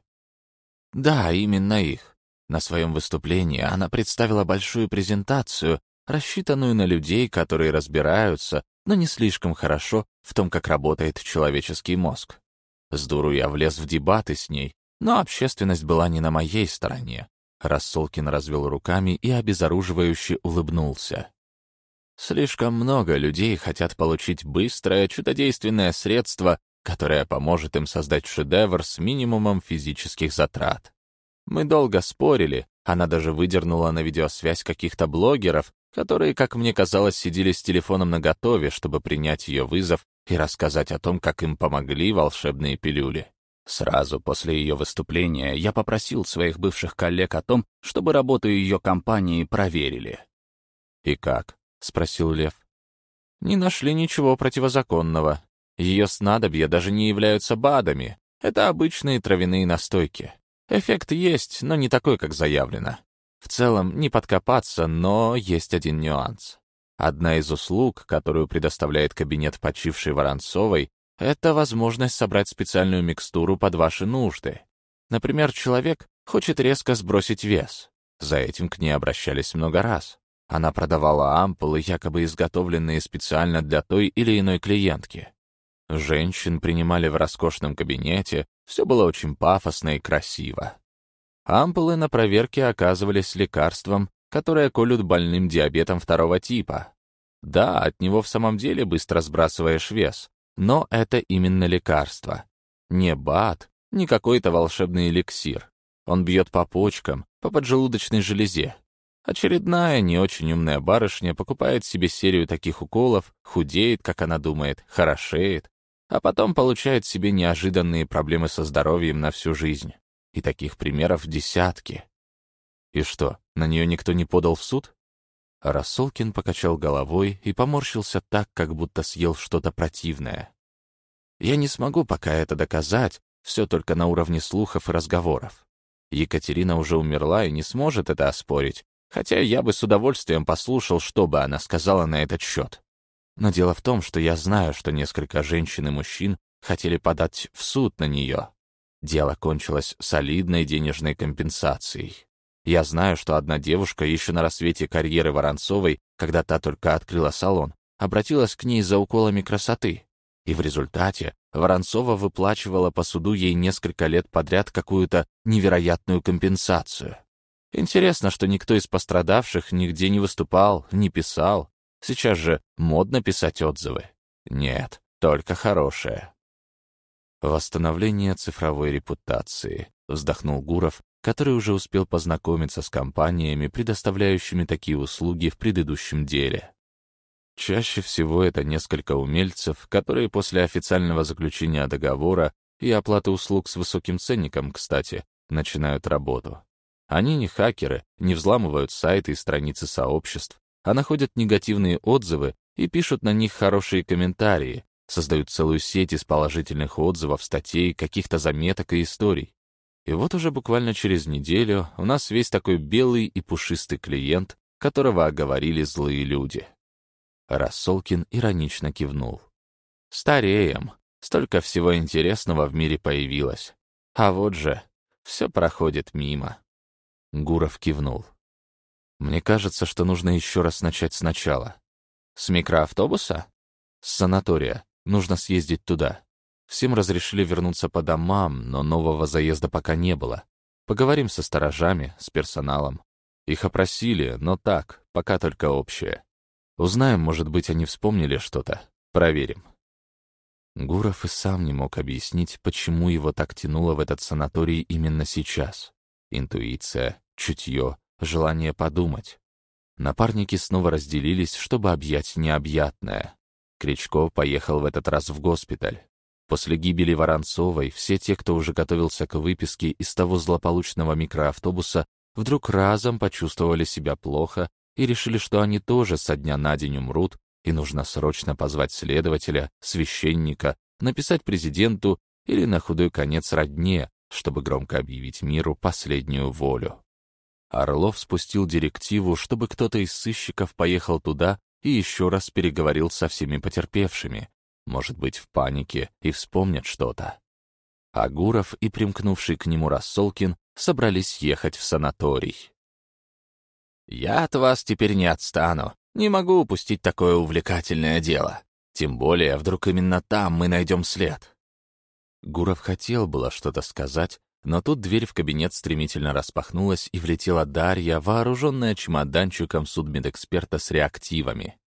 Да, именно их. На своем выступлении она представила большую презентацию, рассчитанную на людей, которые разбираются, но не слишком хорошо в том, как работает человеческий мозг. С дуру я влез в дебаты с ней, но общественность была не на моей стороне. Рассолкин развел руками и обезоруживающе улыбнулся. Слишком много людей хотят получить быстрое, чудодейственное средство, которое поможет им создать шедевр с минимумом физических затрат. Мы долго спорили, она даже выдернула на видеосвязь каких-то блогеров, которые, как мне казалось, сидели с телефоном наготове, чтобы принять ее вызов и рассказать о том, как им помогли волшебные пилюли. Сразу после ее выступления я попросил своих бывших коллег о том, чтобы работу ее компании проверили. И как? — спросил Лев. «Не нашли ничего противозаконного. Ее снадобья даже не являются БАДами. Это обычные травяные настойки. Эффект есть, но не такой, как заявлено. В целом, не подкопаться, но есть один нюанс. Одна из услуг, которую предоставляет кабинет почившей Воронцовой, это возможность собрать специальную микстуру под ваши нужды. Например, человек хочет резко сбросить вес. За этим к ней обращались много раз. Она продавала ампулы, якобы изготовленные специально для той или иной клиентки. Женщин принимали в роскошном кабинете, все было очень пафосно и красиво. Ампулы на проверке оказывались лекарством, которое колют больным диабетом второго типа. Да, от него в самом деле быстро сбрасываешь вес, но это именно лекарство. Не БАД, не какой-то волшебный эликсир. Он бьет по почкам, по поджелудочной железе, Очередная не очень умная барышня покупает себе серию таких уколов, худеет, как она думает, хорошеет, а потом получает себе неожиданные проблемы со здоровьем на всю жизнь. И таких примеров десятки. И что, на нее никто не подал в суд? Рассолкин покачал головой и поморщился так, как будто съел что-то противное. Я не смогу пока это доказать, все только на уровне слухов и разговоров. Екатерина уже умерла и не сможет это оспорить, хотя я бы с удовольствием послушал, что бы она сказала на этот счет. Но дело в том, что я знаю, что несколько женщин и мужчин хотели подать в суд на нее. Дело кончилось солидной денежной компенсацией. Я знаю, что одна девушка еще на рассвете карьеры Воронцовой, когда та только открыла салон, обратилась к ней за уколами красоты. и в результате Воронцова выплачивала по суду ей несколько лет подряд какую-то невероятную компенсацию. Интересно, что никто из пострадавших нигде не выступал, не писал. Сейчас же модно писать отзывы. Нет, только хорошее. Восстановление цифровой репутации, вздохнул Гуров, который уже успел познакомиться с компаниями, предоставляющими такие услуги в предыдущем деле. Чаще всего это несколько умельцев, которые после официального заключения договора и оплаты услуг с высоким ценником, кстати, начинают работу. Они не хакеры, не взламывают сайты и страницы сообществ, а находят негативные отзывы и пишут на них хорошие комментарии, создают целую сеть из положительных отзывов, статей, каких-то заметок и историй. И вот уже буквально через неделю у нас весь такой белый и пушистый клиент, которого оговорили злые люди. Рассолкин иронично кивнул. «Стареем. Столько всего интересного в мире появилось. А вот же, все проходит мимо». Гуров кивнул. «Мне кажется, что нужно еще раз начать сначала. С микроавтобуса? С санатория. Нужно съездить туда. Всем разрешили вернуться по домам, но нового заезда пока не было. Поговорим со сторожами, с персоналом. Их опросили, но так, пока только общее. Узнаем, может быть, они вспомнили что-то. Проверим. Гуров и сам не мог объяснить, почему его так тянуло в этот санаторий именно сейчас. Интуиция, чутье, желание подумать. Напарники снова разделились, чтобы объять необъятное. Кричко поехал в этот раз в госпиталь. После гибели Воронцовой все те, кто уже готовился к выписке из того злополучного микроавтобуса, вдруг разом почувствовали себя плохо и решили, что они тоже со дня на день умрут, и нужно срочно позвать следователя, священника, написать президенту или на худой конец родне, чтобы громко объявить миру последнюю волю. Орлов спустил директиву, чтобы кто-то из сыщиков поехал туда и еще раз переговорил со всеми потерпевшими, может быть, в панике, и вспомнят что-то. Агуров и примкнувший к нему Рассолкин собрались ехать в санаторий. Я от вас теперь не отстану. Не могу упустить такое увлекательное дело. Тем более, вдруг именно там мы найдем след. Гуров хотел было что-то сказать, но тут дверь в кабинет стремительно распахнулась, и влетела Дарья, вооруженная чемоданчиком судмедэксперта с реактивами.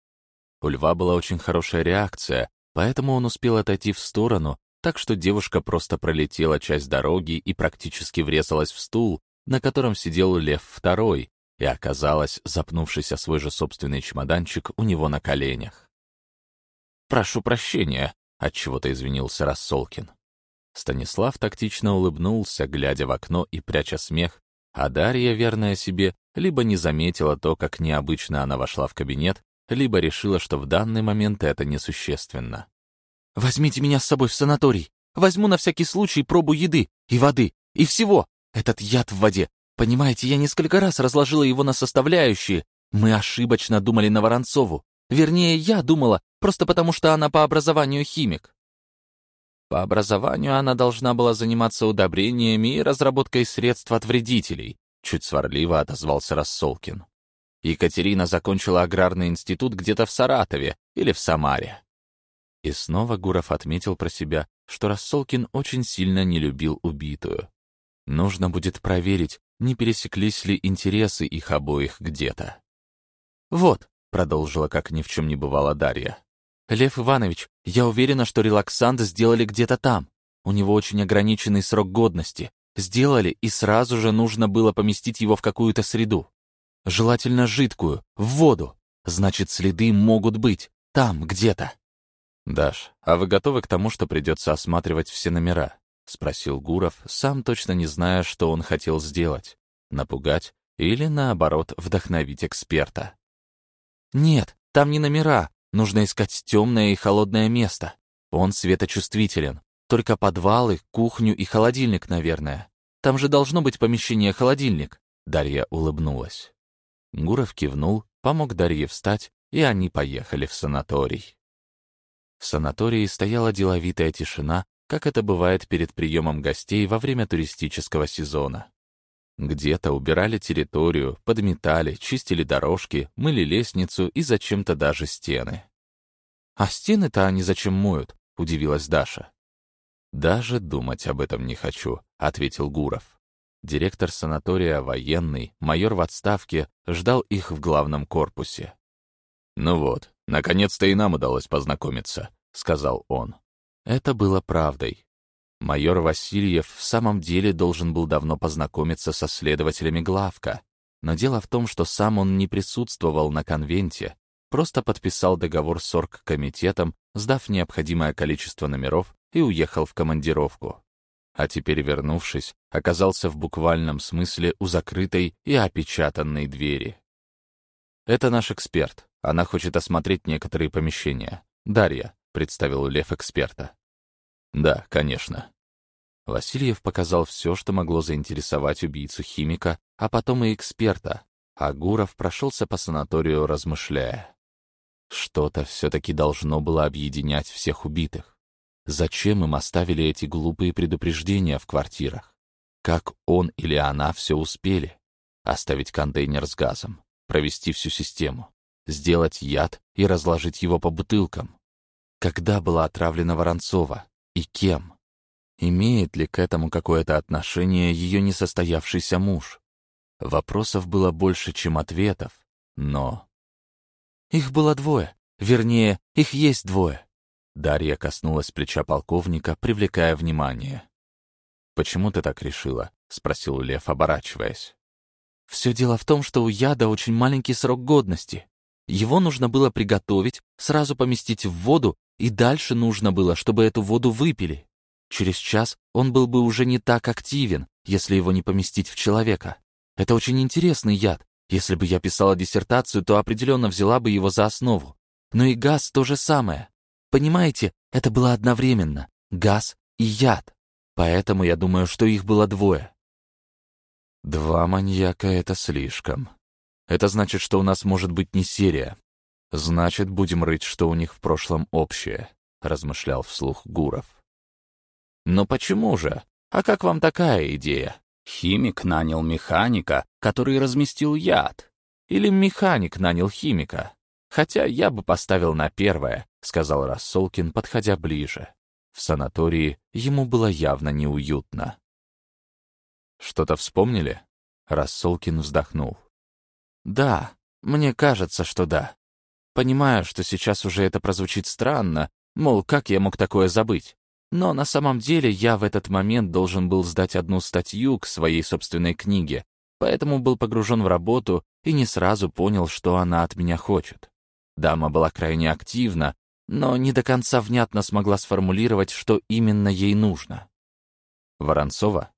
У Льва была очень хорошая реакция, поэтому он успел отойти в сторону, так что девушка просто пролетела часть дороги и практически врезалась в стул, на котором сидел Лев Второй, и оказалась, запнувшись о свой же собственный чемоданчик у него на коленях. «Прошу прощения», — отчего-то извинился Рассолкин. Станислав тактично улыбнулся, глядя в окно и пряча смех, а Дарья, верная себе, либо не заметила то, как необычно она вошла в кабинет, либо решила, что в данный момент это несущественно. «Возьмите меня с собой в санаторий. Возьму на всякий случай пробу еды и воды, и всего. Этот яд в воде. Понимаете, я несколько раз разложила его на составляющие. Мы ошибочно думали на Воронцову. Вернее, я думала, просто потому что она по образованию химик. По образованию она должна была заниматься удобрениями и разработкой средств от вредителей, чуть сварливо отозвался Рассолкин. Екатерина закончила аграрный институт где-то в Саратове или в Самаре. И снова Гуров отметил про себя, что Рассолкин очень сильно не любил убитую. Нужно будет проверить, не пересеклись ли интересы их обоих где-то. «Вот», — продолжила, как ни в чем не бывало Дарья, «Лев Иванович, я уверена, что релаксант сделали где-то там. У него очень ограниченный срок годности. Сделали, и сразу же нужно было поместить его в какую-то среду. Желательно жидкую, в воду. Значит, следы могут быть. Там, где-то». «Даш, а вы готовы к тому, что придется осматривать все номера?» — спросил Гуров, сам точно не зная, что он хотел сделать. Напугать или, наоборот, вдохновить эксперта. «Нет, там не номера. Нужно искать темное и холодное место. Он светочувствителен. Только подвалы, кухню и холодильник, наверное. Там же должно быть помещение-холодильник». Дарья улыбнулась. Гуров кивнул, помог Дарье встать, и они поехали в санаторий. В санатории стояла деловитая тишина, как это бывает перед приемом гостей во время туристического сезона. Где-то убирали территорию, подметали, чистили дорожки, мыли лестницу и зачем-то даже стены. «А стены-то они зачем моют? — удивилась Даша. «Даже думать об этом не хочу», — ответил Гуров. Директор санатория, военный, майор в отставке, ждал их в главном корпусе. «Ну вот, наконец-то и нам удалось познакомиться», — сказал он. Это было правдой. Майор Васильев в самом деле должен был давно познакомиться со следователями главка, но дело в том, что сам он не присутствовал на конвенте, просто подписал договор с оргкомитетом, сдав необходимое количество номеров и уехал в командировку. А теперь, вернувшись, оказался в буквальном смысле у закрытой и опечатанной двери. «Это наш эксперт. Она хочет осмотреть некоторые помещения. Дарья», — представил Лев эксперта. «Да, конечно». Васильев показал все, что могло заинтересовать убийцу-химика, а потом и эксперта, а Гуров прошелся по санаторию, размышляя. Что-то все-таки должно было объединять всех убитых. Зачем им оставили эти глупые предупреждения в квартирах? Как он или она все успели? Оставить контейнер с газом, провести всю систему, сделать яд и разложить его по бутылкам. Когда была отравлена Воронцова? И кем? Имеет ли к этому какое-то отношение ее несостоявшийся муж? Вопросов было больше, чем ответов, но... Их было двое. Вернее, их есть двое. Дарья коснулась плеча полковника, привлекая внимание. «Почему ты так решила?» — спросил Лев, оборачиваясь. «Все дело в том, что у яда очень маленький срок годности. Его нужно было приготовить, сразу поместить в воду, и дальше нужно было, чтобы эту воду выпили. Через час он был бы уже не так активен, если его не поместить в человека. Это очень интересный яд, если бы я писала диссертацию, то определенно взяла бы его за основу. Но и газ то же самое. Понимаете, это было одновременно. Газ и яд. Поэтому я думаю, что их было двое. Два маньяка — это слишком. Это значит, что у нас может быть не серия. Значит, будем рыть, что у них в прошлом общее, — размышлял вслух Гуров. Но почему же? А как вам такая идея? Химик нанял механика, который разместил яд. Или механик нанял химика. Хотя я бы поставил на первое, сказал Рассолкин, подходя ближе. В санатории ему было явно неуютно. «Что-то вспомнили?» Рассолкин вздохнул. «Да, мне кажется, что да. Понимаю, что сейчас уже это прозвучит странно, мол, как я мог такое забыть? Но на самом деле я в этот момент должен был сдать одну статью к своей собственной книге, поэтому был погружен в работу и не сразу понял, что она от меня хочет. Дама была крайне активна, но не до конца внятно смогла сформулировать, что именно ей нужно. Воронцова?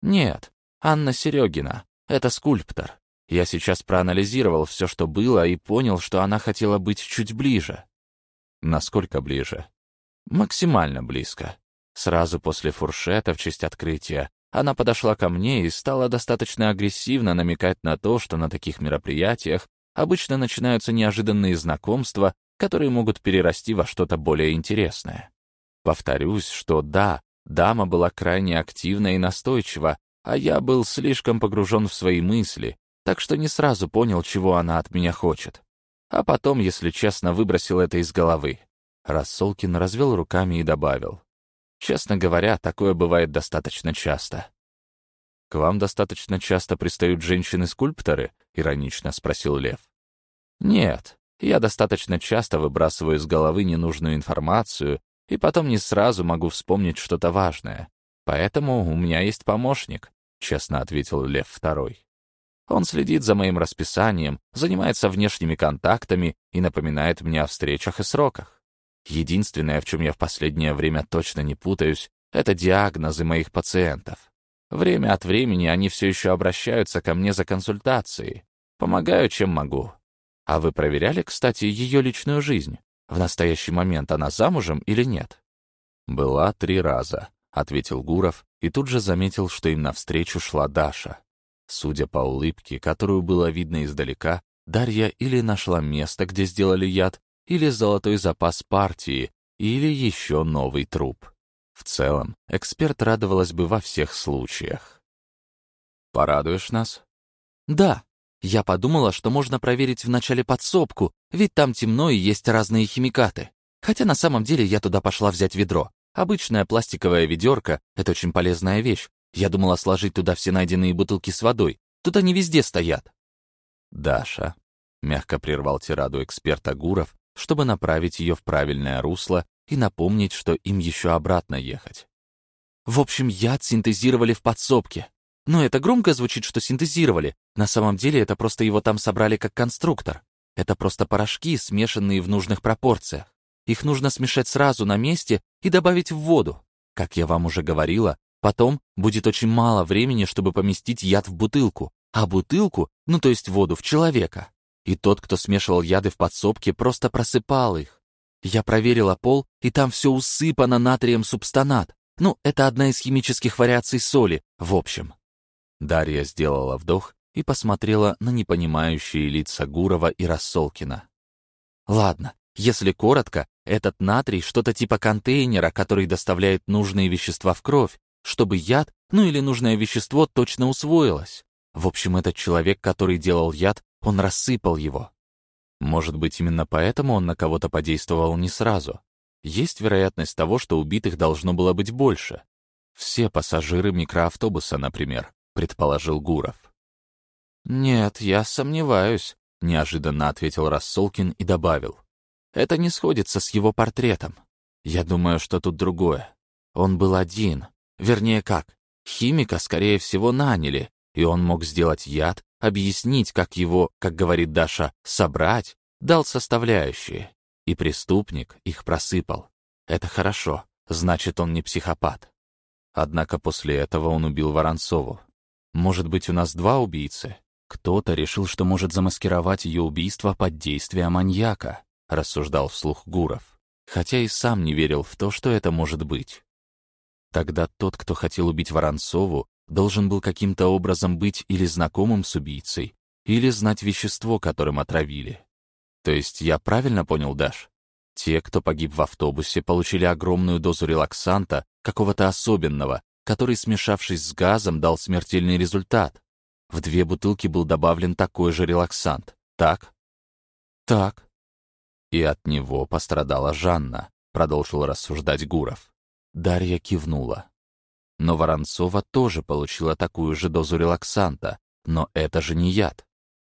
Нет, Анна Серегина. Это скульптор. Я сейчас проанализировал все, что было, и понял, что она хотела быть чуть ближе. Насколько ближе? Максимально близко. Сразу после фуршета в честь открытия она подошла ко мне и стала достаточно агрессивно намекать на то, что на таких мероприятиях обычно начинаются неожиданные знакомства, которые могут перерасти во что-то более интересное. Повторюсь, что да, дама была крайне активна и настойчива, а я был слишком погружен в свои мысли, так что не сразу понял, чего она от меня хочет. А потом, если честно, выбросил это из головы. Рассолкин развел руками и добавил. «Честно говоря, такое бывает достаточно часто». «К вам достаточно часто пристают женщины-скульпторы?» — иронично спросил Лев. «Нет, я достаточно часто выбрасываю из головы ненужную информацию и потом не сразу могу вспомнить что-то важное. Поэтому у меня есть помощник», — честно ответил Лев Второй. Он следит за моим расписанием, занимается внешними контактами и напоминает мне о встречах и сроках. Единственное, в чем я в последнее время точно не путаюсь, это диагнозы моих пациентов. Время от времени они все еще обращаются ко мне за консультацией. Помогаю, чем могу. А вы проверяли, кстати, ее личную жизнь? В настоящий момент она замужем или нет? «Была три раза», — ответил Гуров и тут же заметил, что им навстречу шла Даша. Судя по улыбке, которую было видно издалека, Дарья или нашла место, где сделали яд, или золотой запас партии, или еще новый труп. В целом, эксперт радовалась бы во всех случаях. «Порадуешь нас?» «Да. Я подумала, что можно проверить вначале подсобку, ведь там темно и есть разные химикаты. Хотя на самом деле я туда пошла взять ведро. Обычная пластиковая ведерко — это очень полезная вещь. Я думала сложить туда все найденные бутылки с водой. Тут они везде стоят. «Даша», — мягко прервал тираду эксперта Гуров, чтобы направить ее в правильное русло и напомнить, что им еще обратно ехать. В общем, яд синтезировали в подсобке. Но это громко звучит, что синтезировали. На самом деле это просто его там собрали как конструктор. Это просто порошки, смешанные в нужных пропорциях. Их нужно смешать сразу на месте и добавить в воду. Как я вам уже говорила, потом будет очень мало времени, чтобы поместить яд в бутылку, а бутылку, ну то есть воду, в человека. И тот, кто смешивал яды в подсобке, просто просыпал их. Я проверила пол, и там все усыпано натрием субстанат. Ну, это одна из химических вариаций соли, в общем. Дарья сделала вдох и посмотрела на непонимающие лица Гурова и Рассолкина. Ладно, если коротко, этот натрий что-то типа контейнера, который доставляет нужные вещества в кровь, чтобы яд, ну или нужное вещество точно усвоилось. В общем, этот человек, который делал яд, он рассыпал его. Может быть, именно поэтому он на кого-то подействовал не сразу. Есть вероятность того, что убитых должно было быть больше. Все пассажиры микроавтобуса, например, предположил Гуров. «Нет, я сомневаюсь», — неожиданно ответил Рассолкин и добавил. «Это не сходится с его портретом. Я думаю, что тут другое. Он был один. Вернее, как? Химика, скорее всего, наняли, и он мог сделать яд, объяснить, как его, как говорит Даша, собрать, дал составляющие. И преступник их просыпал. Это хорошо, значит, он не психопат. Однако после этого он убил Воронцову. Может быть, у нас два убийцы? Кто-то решил, что может замаскировать ее убийство под действие маньяка, рассуждал вслух Гуров, хотя и сам не верил в то, что это может быть. Тогда тот, кто хотел убить Воронцову, должен был каким-то образом быть или знакомым с убийцей, или знать вещество, которым отравили. То есть я правильно понял, Даш? Те, кто погиб в автобусе, получили огромную дозу релаксанта, какого-то особенного, который, смешавшись с газом, дал смертельный результат. В две бутылки был добавлен такой же релаксант. Так? Так. И от него пострадала Жанна, продолжил рассуждать Гуров. Дарья кивнула. Но Воронцова тоже получила такую же дозу релаксанта, но это же не яд.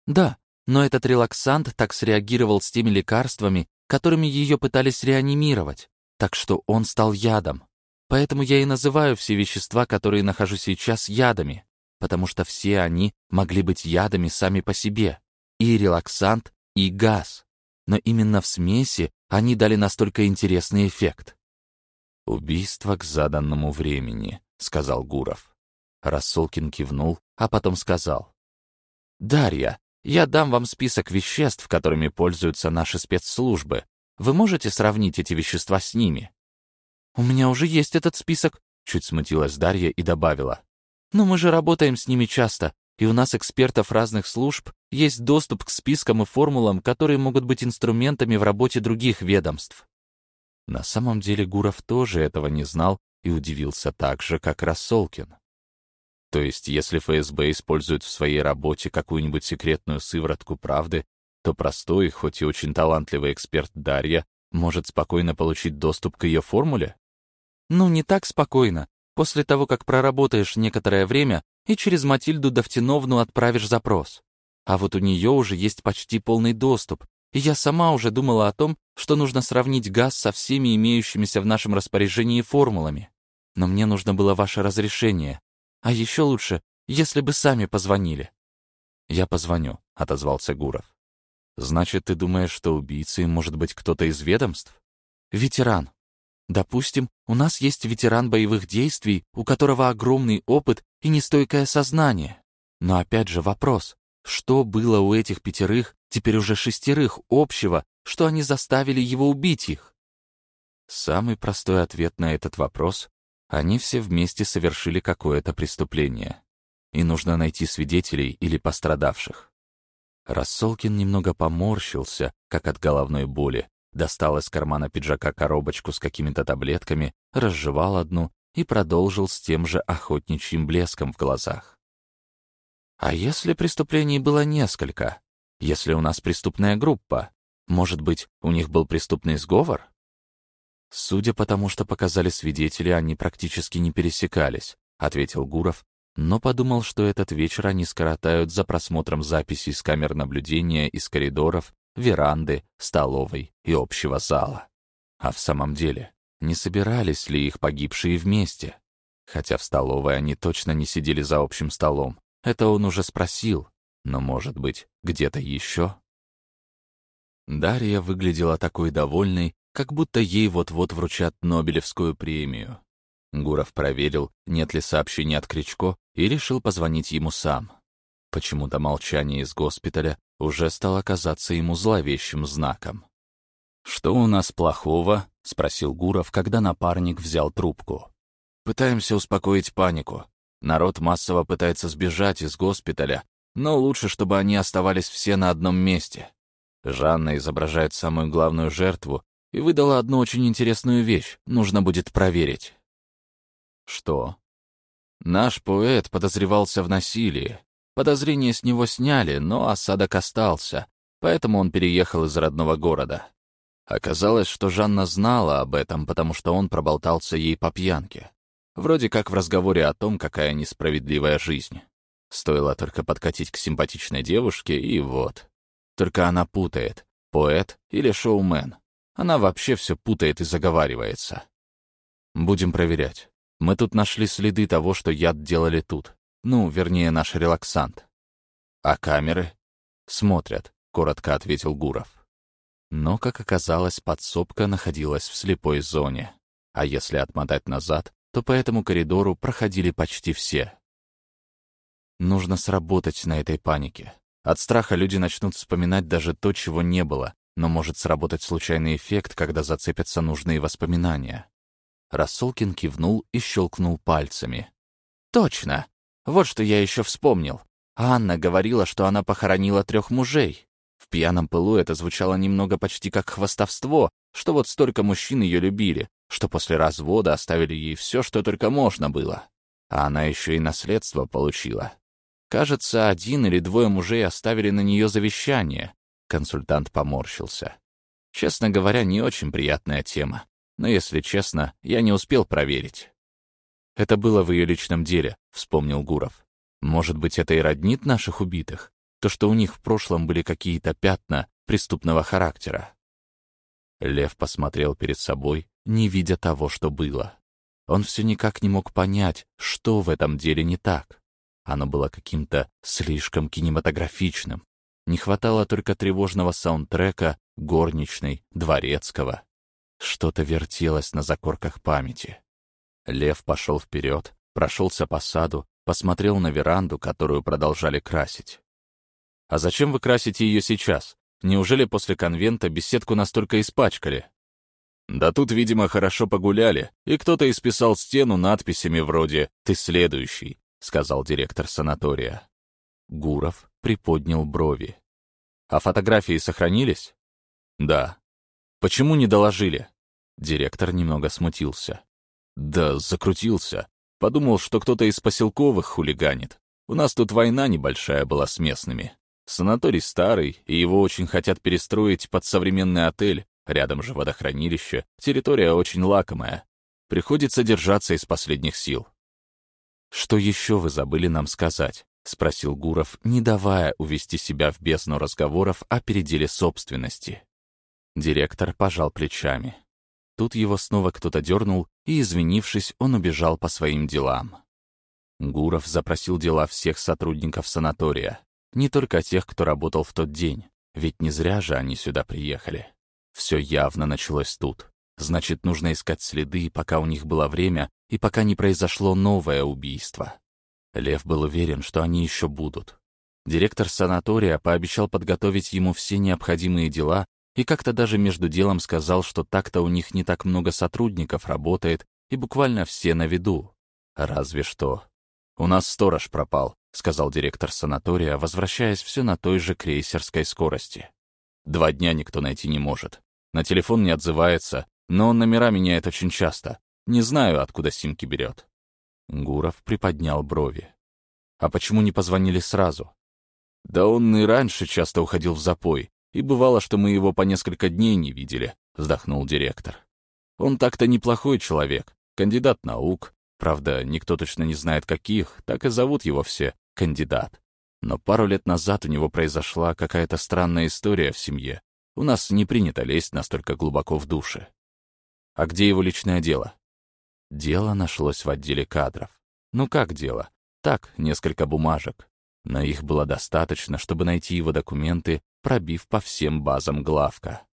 Да, но этот релаксант так среагировал с теми лекарствами, которыми ее пытались реанимировать, так что он стал ядом. Поэтому я и называю все вещества, которые нахожу сейчас, ядами, потому что все они могли быть ядами сами по себе. И релаксант, и газ. Но именно в смеси они дали настолько интересный эффект. «Убийство к заданному времени», — сказал Гуров. Рассолкин кивнул, а потом сказал. «Дарья, я дам вам список веществ, которыми пользуются наши спецслужбы. Вы можете сравнить эти вещества с ними?» «У меня уже есть этот список», — чуть смутилась Дарья и добавила. «Но мы же работаем с ними часто, и у нас, экспертов разных служб, есть доступ к спискам и формулам, которые могут быть инструментами в работе других ведомств». На самом деле Гуров тоже этого не знал и удивился так же, как Рассолкин. То есть, если ФСБ использует в своей работе какую-нибудь секретную сыворотку правды, то простой, хоть и очень талантливый эксперт Дарья может спокойно получить доступ к ее формуле? Ну, не так спокойно. После того, как проработаешь некоторое время и через Матильду Давтиновну отправишь запрос. А вот у нее уже есть почти полный доступ, и я сама уже думала о том, что нужно сравнить газ со всеми имеющимися в нашем распоряжении формулами. Но мне нужно было ваше разрешение, а еще лучше, если бы сами позвонили». «Я позвоню», — отозвался Гуров. «Значит, ты думаешь, что убийцей может быть кто-то из ведомств?» «Ветеран. Допустим, у нас есть ветеран боевых действий, у которого огромный опыт и нестойкое сознание. Но опять же вопрос, что было у этих пятерых, теперь уже шестерых, общего, что они заставили его убить их?» Самый простой ответ на этот вопрос они все вместе совершили какое-то преступление. И нужно найти свидетелей или пострадавших. Рассолкин немного поморщился, как от головной боли, достал из кармана пиджака коробочку с какими-то таблетками, разжевал одну и продолжил с тем же охотничьим блеском в глазах. «А если преступлений было несколько? Если у нас преступная группа? Может быть, у них был преступный сговор? Судя по тому, что показали свидетели, они практически не пересекались, ответил Гуров, но подумал, что этот вечер они скоротают за просмотром записей с камер наблюдения из коридоров, веранды, столовой и общего зала. А в самом деле, не собирались ли их погибшие вместе? Хотя в столовой они точно не сидели за общим столом. Это он уже спросил. Но, может быть, где-то еще? Дарья выглядела такой довольной, как будто ей вот-вот вручат Нобелевскую премию. Гуров проверил, нет ли сообщений от Кричко, и решил позвонить ему сам. Почему-то молчание из госпиталя уже стало казаться ему зловещим знаком. «Что у нас плохого?» — спросил Гуров, когда напарник взял трубку. «Пытаемся успокоить панику. Народ массово пытается сбежать из госпиталя, но лучше, чтобы они оставались все на одном месте. Жанна изображает самую главную жертву и выдала одну очень интересную вещь, нужно будет проверить. Что? Наш поэт подозревался в насилии. Подозрения с него сняли, но осадок остался, поэтому он переехал из родного города. Оказалось, что Жанна знала об этом, потому что он проболтался ей по пьянке. Вроде как в разговоре о том, какая несправедливая жизнь. Стоило только подкатить к симпатичной девушке, и вот. Только она путает, поэт или шоумен. Она вообще все путает и заговаривается. Будем проверять. Мы тут нашли следы того, что яд делали тут. Ну, вернее, наш релаксант. А камеры? Смотрят, коротко ответил Гуров. Но, как оказалось, подсобка находилась в слепой зоне. А если отмотать назад, то по этому коридору проходили почти все. Нужно сработать на этой панике. От страха люди начнут вспоминать даже то, чего не было, но может сработать случайный эффект, когда зацепятся нужные воспоминания. Рассолкин кивнул и щелкнул пальцами. «Точно! Вот что я еще вспомнил. Анна говорила, что она похоронила трех мужей. В пьяном пылу это звучало немного почти как хвастовство, что вот столько мужчин ее любили, что после развода оставили ей все, что только можно было. А она еще и наследство получила. Кажется, один или двое мужей оставили на нее завещание. Консультант поморщился. Честно говоря, не очень приятная тема. Но, если честно, я не успел проверить. Это было в ее личном деле, вспомнил Гуров. Может быть, это и роднит наших убитых? То, что у них в прошлом были какие-то пятна преступного характера. Лев посмотрел перед собой, не видя того, что было. Он все никак не мог понять, что в этом деле не так. Оно было каким-то слишком кинематографичным. Не хватало только тревожного саундтрека, горничной, дворецкого. Что-то вертелось на закорках памяти. Лев пошел вперед, прошелся по саду, посмотрел на веранду, которую продолжали красить. «А зачем вы красите ее сейчас? Неужели после конвента беседку настолько испачкали?» Да тут, видимо, хорошо погуляли, и кто-то исписал стену надписями вроде «Ты следующий», — сказал директор санатория. Гуров приподнял брови. «А фотографии сохранились?» «Да». «Почему не доложили?» Директор немного смутился. «Да, закрутился. Подумал, что кто-то из поселковых хулиганит. У нас тут война небольшая была с местными. Санаторий старый, и его очень хотят перестроить под современный отель, Рядом же водохранилище, территория очень лакомая. Приходится держаться из последних сил. «Что еще вы забыли нам сказать?» — спросил Гуров, не давая увести себя в бездну разговоров о переделе собственности. Директор пожал плечами. Тут его снова кто-то дернул, и, извинившись, он убежал по своим делам. Гуров запросил дела всех сотрудников санатория, не только тех, кто работал в тот день, ведь не зря же они сюда приехали. Все явно началось тут. Значит, нужно искать следы, пока у них было время и пока не произошло новое убийство. Лев был уверен, что они еще будут. Директор санатория пообещал подготовить ему все необходимые дела и как-то даже между делом сказал, что так-то у них не так много сотрудников работает и буквально все на виду. Разве что. «У нас сторож пропал», — сказал директор санатория, возвращаясь все на той же крейсерской скорости. Два дня никто найти не может. На телефон не отзывается, но он номера меняет очень часто. Не знаю, откуда симки берет. Гуров приподнял брови. А почему не позвонили сразу? Да он и раньше часто уходил в запой, и бывало, что мы его по несколько дней не видели, вздохнул директор. Он так-то неплохой человек, кандидат наук. Правда, никто точно не знает каких, так и зовут его все «кандидат». Но пару лет назад у него произошла какая-то странная история в семье. У нас не принято лезть настолько глубоко в душе. А где его личное дело? Дело нашлось в отделе кадров. Ну как дело? Так, несколько бумажек. Но их было достаточно, чтобы найти его документы, пробив по всем базам главка.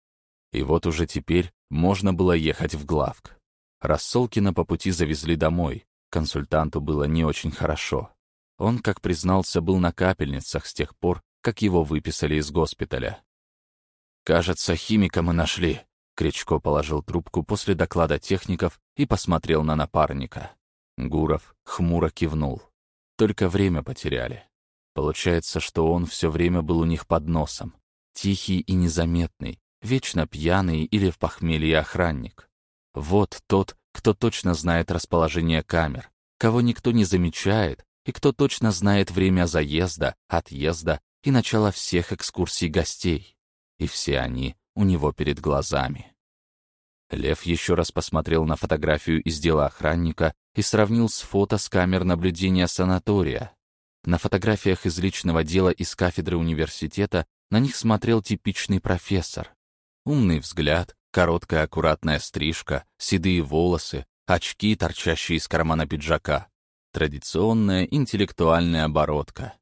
И вот уже теперь можно было ехать в главк. Рассолкина по пути завезли домой. Консультанту было не очень хорошо. Он, как признался, был на капельницах с тех пор, как его выписали из госпиталя. «Кажется, химика мы нашли», — Кричко положил трубку после доклада техников и посмотрел на напарника. Гуров хмуро кивнул. Только время потеряли. Получается, что он все время был у них под носом. Тихий и незаметный, вечно пьяный или в похмелье охранник. Вот тот, кто точно знает расположение камер, кого никто не замечает, и кто точно знает время заезда, отъезда и начала всех экскурсий гостей. И все они у него перед глазами. Лев еще раз посмотрел на фотографию из дела охранника и сравнил с фото с камер наблюдения санатория. На фотографиях из личного дела из кафедры университета на них смотрел типичный профессор. Умный взгляд, короткая аккуратная стрижка, седые волосы, очки, торчащие из кармана пиджака. Традиционная интеллектуальная оборотка.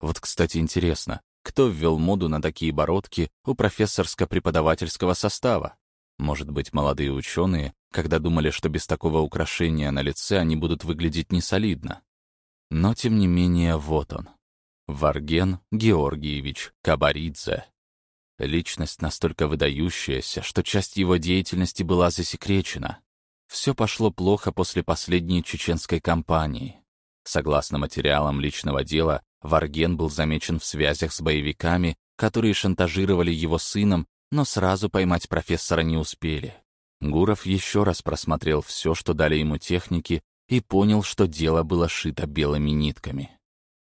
Вот, кстати, интересно, кто ввел моду на такие бородки у профессорско-преподавательского состава? Может быть, молодые ученые, когда думали, что без такого украшения на лице они будут выглядеть несолидно. Но, тем не менее, вот он. Варген Георгиевич Кабаридзе. Личность настолько выдающаяся, что часть его деятельности была засекречена. Все пошло плохо после последней чеченской кампании. Согласно материалам личного дела, Варген был замечен в связях с боевиками, которые шантажировали его сыном, но сразу поймать профессора не успели. Гуров еще раз просмотрел все, что дали ему техники, и понял, что дело было шито белыми нитками.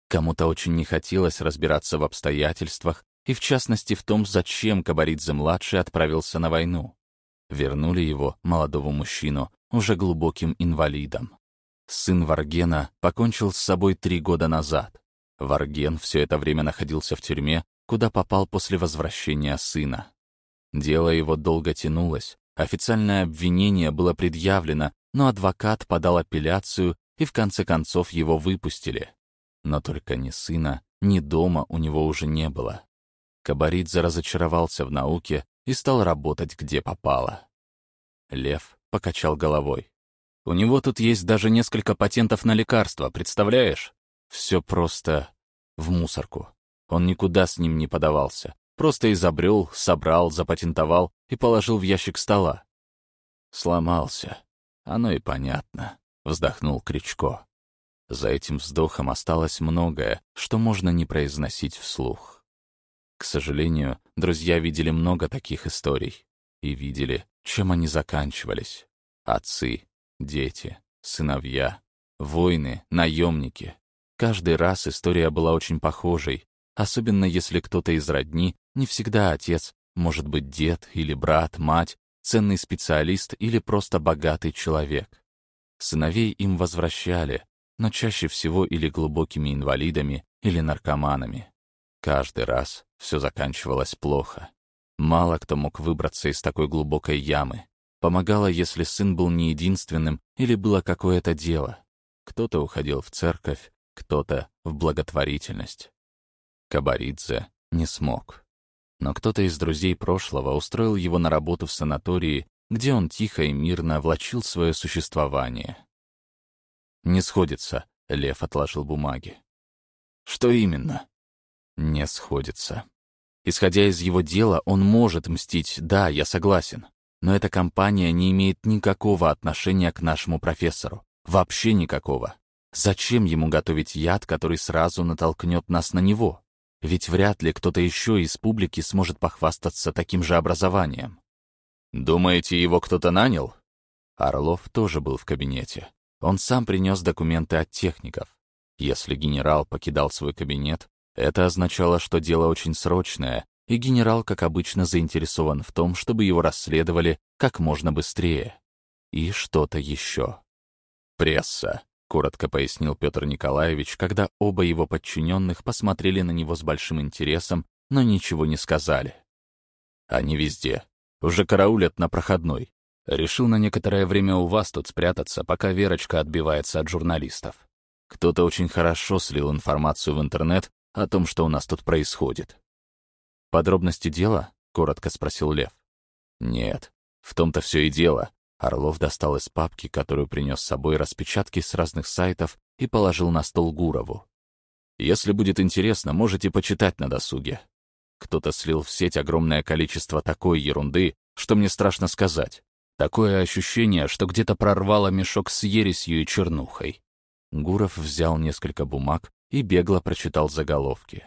Кому-то очень не хотелось разбираться в обстоятельствах, и в частности в том, зачем Кабаридзе-младший отправился на войну. Вернули его, молодого мужчину, уже глубоким инвалидом. Сын Варгена покончил с собой три года назад. Варген все это время находился в тюрьме, куда попал после возвращения сына. Дело его долго тянулось, официальное обвинение было предъявлено, но адвокат подал апелляцию, и в конце концов его выпустили. Но только ни сына, ни дома у него уже не было. Кабаридзе разочаровался в науке и стал работать где попало. Лев покачал головой. «У него тут есть даже несколько патентов на лекарства, представляешь? Все просто в мусорку. Он никуда с ним не подавался. Просто изобрел, собрал, запатентовал и положил в ящик стола. Сломался. Оно и понятно, вздохнул Кричко. За этим вздохом осталось многое, что можно не произносить вслух. К сожалению, друзья видели много таких историй и видели, чем они заканчивались. Отцы, дети, сыновья, войны, наемники. Каждый раз история была очень похожей, особенно если кто-то из родни, не всегда отец, может быть дед или брат, мать, ценный специалист или просто богатый человек. Сыновей им возвращали, но чаще всего или глубокими инвалидами, или наркоманами. Каждый раз все заканчивалось плохо. Мало кто мог выбраться из такой глубокой ямы. Помогало, если сын был не единственным или было какое-то дело. Кто-то уходил в церковь, кто-то в благотворительность. Кабаридзе не смог. Но кто-то из друзей прошлого устроил его на работу в санатории, где он тихо и мирно влачил свое существование. «Не сходится», — Лев отложил бумаги. «Что именно?» «Не сходится. Исходя из его дела, он может мстить, да, я согласен. Но эта компания не имеет никакого отношения к нашему профессору. Вообще никакого. Зачем ему готовить яд, который сразу натолкнет нас на него? Ведь вряд ли кто-то еще из публики сможет похвастаться таким же образованием. «Думаете, его кто-то нанял?» Орлов тоже был в кабинете. Он сам принес документы от техников. Если генерал покидал свой кабинет, это означало, что дело очень срочное, и генерал, как обычно, заинтересован в том, чтобы его расследовали как можно быстрее. и что-то еще. «Пресса», — коротко пояснил Петр Николаевич, когда оба его подчиненных посмотрели на него с большим интересом, но ничего не сказали. «Они везде. Уже караулят на проходной. Решил на некоторое время у вас тут спрятаться, пока Верочка отбивается от журналистов. Кто-то очень хорошо слил информацию в интернет о том, что у нас тут происходит. «Подробности дела?» — коротко спросил Лев. «Нет, в том-то все и дело». Орлов достал из папки, которую принес с собой, распечатки с разных сайтов и положил на стол Гурову. «Если будет интересно, можете почитать на досуге. Кто-то слил в сеть огромное количество такой ерунды, что мне страшно сказать. Такое ощущение, что где-то прорвало мешок с ересью и чернухой». Гуров взял несколько бумаг и бегло прочитал заголовки.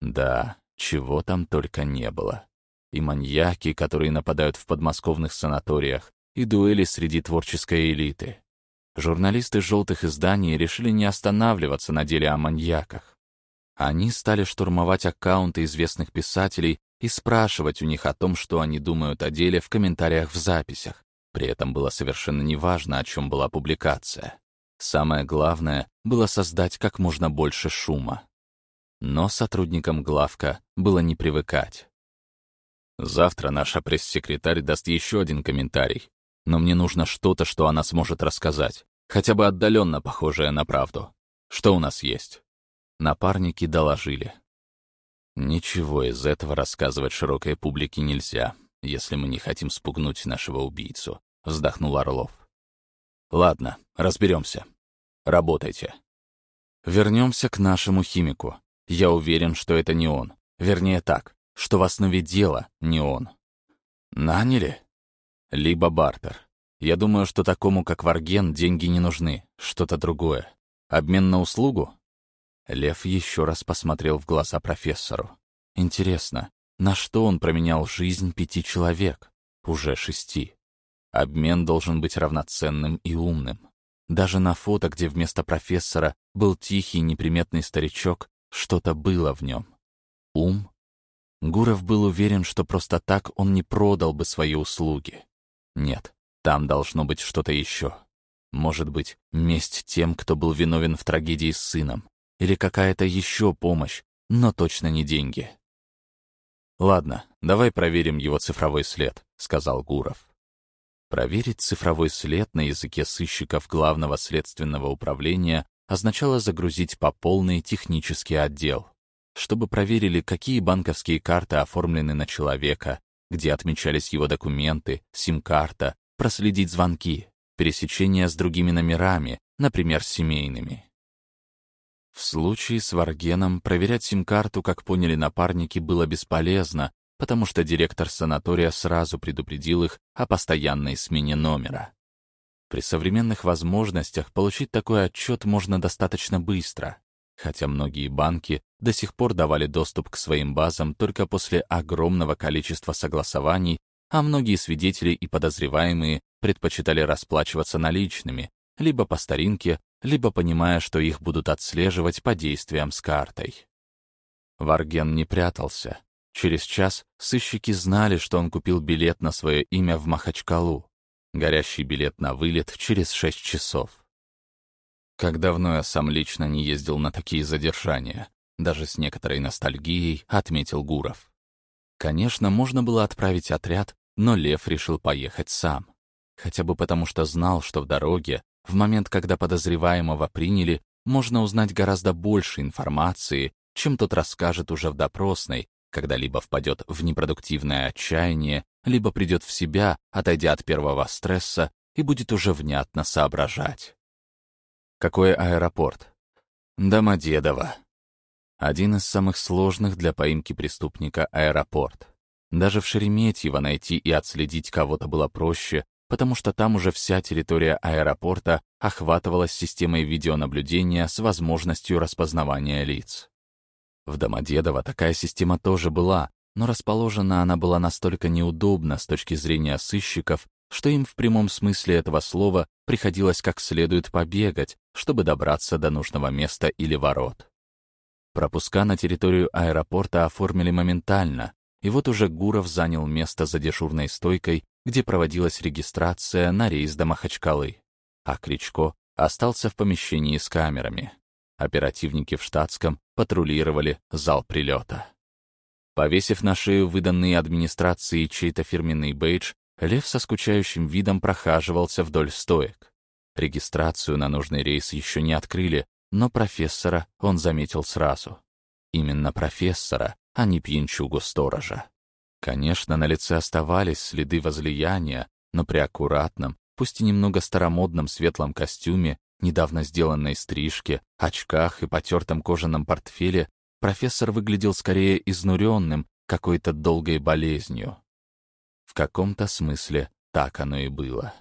Да, чего там только не было. И маньяки, которые нападают в подмосковных санаториях, и дуэли среди творческой элиты. Журналисты желтых изданий решили не останавливаться на деле о маньяках. Они стали штурмовать аккаунты известных писателей и спрашивать у них о том, что они думают о деле в комментариях в записях. При этом было совершенно неважно, о чем была публикация. Самое главное было создать как можно больше шума. Но сотрудникам главка было не привыкать. Завтра наша пресс-секретарь даст еще один комментарий, но мне нужно что-то, что она сможет рассказать, хотя бы отдаленно похожее на правду. Что у нас есть? Напарники доложили. Ничего из этого рассказывать широкой публике нельзя, если мы не хотим спугнуть нашего убийцу, вздохнул Орлов. Ладно, разберемся. Работайте. Вернемся к нашему химику. Я уверен, что это не он. Вернее так, что в основе дела не он. Наняли? Либо бартер. Я думаю, что такому, как Варген, деньги не нужны. Что-то другое. Обмен на услугу? Лев еще раз посмотрел в глаза профессору. Интересно, на что он променял жизнь пяти человек? Уже шести. Обмен должен быть равноценным и умным. Даже на фото, где вместо профессора был тихий неприметный старичок, что-то было в нем. Ум? Гуров был уверен, что просто так он не продал бы свои услуги. Нет, там должно быть что-то еще. Может быть, месть тем, кто был виновен в трагедии с сыном. Или какая-то еще помощь, но точно не деньги. «Ладно, давай проверим его цифровой след», — сказал Гуров. Проверить цифровой след на языке сыщиков Главного следственного управления означало загрузить по полной технический отдел, чтобы проверили, какие банковские карты оформлены на человека, где отмечались его документы, сим-карта, проследить звонки, пересечения с другими номерами, например, семейными. В случае с Варгеном проверять сим-карту, как поняли напарники, было бесполезно, потому что директор санатория сразу предупредил их о постоянной смене номера. При современных возможностях получить такой отчет можно достаточно быстро, хотя многие банки до сих пор давали доступ к своим базам только после огромного количества согласований, а многие свидетели и подозреваемые предпочитали расплачиваться наличными, либо по старинке, либо понимая, что их будут отслеживать по действиям с картой. Варген не прятался. Через час сыщики знали, что он купил билет на свое имя в Махачкалу, Горящий билет на вылет через шесть часов. Как давно я сам лично не ездил на такие задержания, даже с некоторой ностальгией, отметил Гуров. Конечно, можно было отправить отряд, но Лев решил поехать сам. Хотя бы потому, что знал, что в дороге, в момент, когда подозреваемого приняли, можно узнать гораздо больше информации, чем тот расскажет уже в допросной, когда либо впадет в непродуктивное отчаяние, либо придет в себя, отойдя от первого стресса, и будет уже внятно соображать. Какой аэропорт? Домодедово. Один из самых сложных для поимки преступника аэропорт. Даже в Шереметьево найти и отследить кого-то было проще, потому что там уже вся территория аэропорта охватывалась системой видеонаблюдения с возможностью распознавания лиц. В Домодедово такая система тоже была, но расположена она была настолько неудобна с точки зрения сыщиков, что им в прямом смысле этого слова приходилось как следует побегать, чтобы добраться до нужного места или ворот. Пропуска на территорию аэропорта оформили моментально, и вот уже Гуров занял место за дежурной стойкой где проводилась регистрация на рейс до Махачкалы, а Кричко остался в помещении с камерами. Оперативники в штатском патрулировали зал прилета. Повесив на шею выданный администрации чей-то фирменный бейдж, Лев со скучающим видом прохаживался вдоль стоек. Регистрацию на нужный рейс еще не открыли, но профессора он заметил сразу. Именно профессора, а не пьянчугу-сторожа. Конечно, на лице оставались следы возлияния, но при аккуратном, пусть и немного старомодном светлом костюме, недавно сделанной стрижке, очках и потертом кожаном портфеле профессор выглядел скорее изнуренным, какой-то долгой болезнью. В каком-то смысле так оно и было.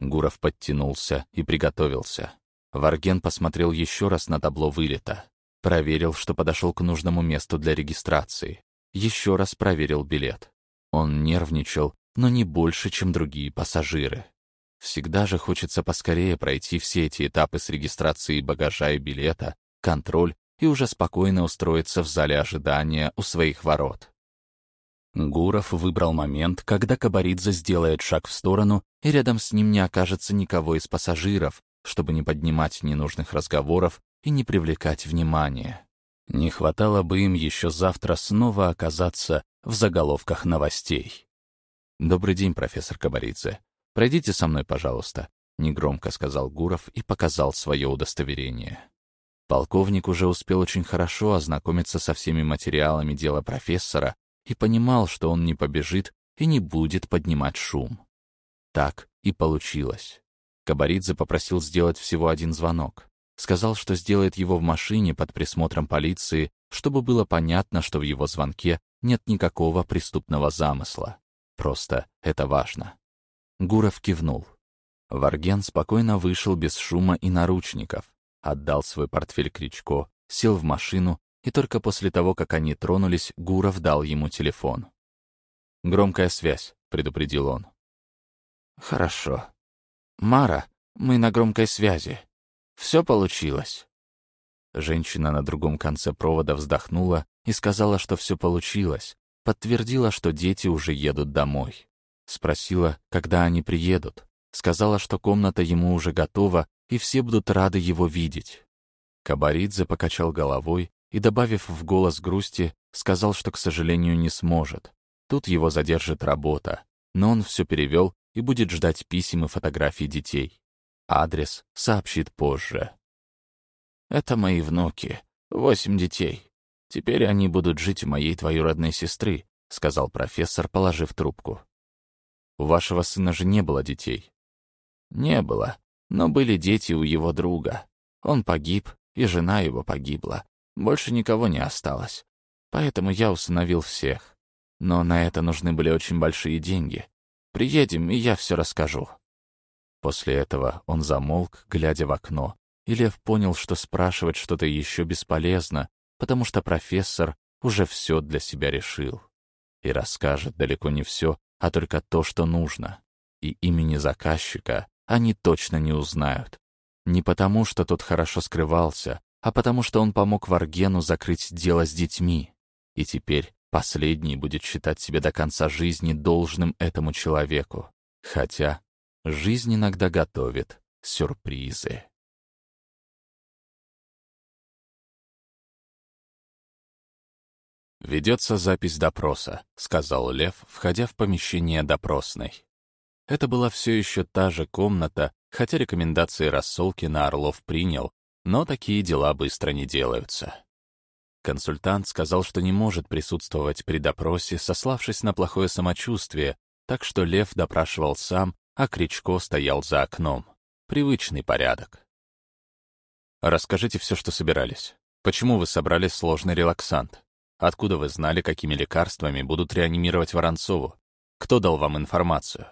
Гуров подтянулся и приготовился. Варген посмотрел еще раз на табло вылета. Проверил, что подошел к нужному месту для регистрации. Еще раз проверил билет. Он нервничал, но не больше, чем другие пассажиры. Всегда же хочется поскорее пройти все эти этапы с регистрацией багажа и билета, контроль и уже спокойно устроиться в зале ожидания у своих ворот. Гуров выбрал момент, когда Кабаридзе сделает шаг в сторону, и рядом с ним не окажется никого из пассажиров, чтобы не поднимать ненужных разговоров и не привлекать внимания. Не хватало бы им еще завтра снова оказаться в заголовках новостей. «Добрый день, профессор Кабаридзе. Пройдите со мной, пожалуйста», — негромко сказал Гуров и показал свое удостоверение. Полковник уже успел очень хорошо ознакомиться со всеми материалами дела профессора и понимал, что он не побежит и не будет поднимать шум. Так и получилось. Кабаридзе попросил сделать всего один звонок. Сказал, что сделает его в машине под присмотром полиции, чтобы было понятно, что в его звонке нет никакого преступного замысла. Просто это важно. Гуров кивнул. Варген спокойно вышел без шума и наручников, отдал свой портфель Кричко, сел в машину, и только после того, как они тронулись, Гуров дал ему телефон. «Громкая связь», — предупредил он. «Хорошо. Мара, мы на громкой связи», все получилось». Женщина на другом конце провода вздохнула и сказала, что все получилось, подтвердила, что дети уже едут домой. Спросила, когда они приедут. Сказала, что комната ему уже готова, и все будут рады его видеть. Кабаридзе покачал головой и, добавив в голос грусти, сказал, что, к сожалению, не сможет. Тут его задержит работа, но он все перевел и будет ждать писем и фотографий детей. Адрес сообщит позже. «Это мои внуки. Восемь детей. Теперь они будут жить у моей двоюродной сестры», — сказал профессор, положив трубку. «У вашего сына же не было детей?» «Не было, но были дети у его друга. Он погиб, и жена его погибла. Больше никого не осталось. Поэтому я усыновил всех. Но на это нужны были очень большие деньги. Приедем, и я все расскажу». После этого он замолк, глядя в окно, и Лев понял, что спрашивать что-то еще бесполезно, потому что профессор уже все для себя решил. И расскажет далеко не все, а только то, что нужно. И имени заказчика они точно не узнают. Не потому, что тот хорошо скрывался, а потому что он помог Варгену закрыть дело с детьми. И теперь последний будет считать себя до конца жизни должным этому человеку. Хотя Жизнь иногда готовит сюрпризы. «Ведется запись допроса», — сказал Лев, входя в помещение допросной. Это была все еще та же комната, хотя рекомендации Рассолкина Орлов принял, но такие дела быстро не делаются. Консультант сказал, что не может присутствовать при допросе, сославшись на плохое самочувствие, так что Лев допрашивал сам а Кричко стоял за окном. Привычный порядок. Расскажите все, что собирались. Почему вы собрали сложный релаксант? Откуда вы знали, какими лекарствами будут реанимировать Воронцову? Кто дал вам информацию?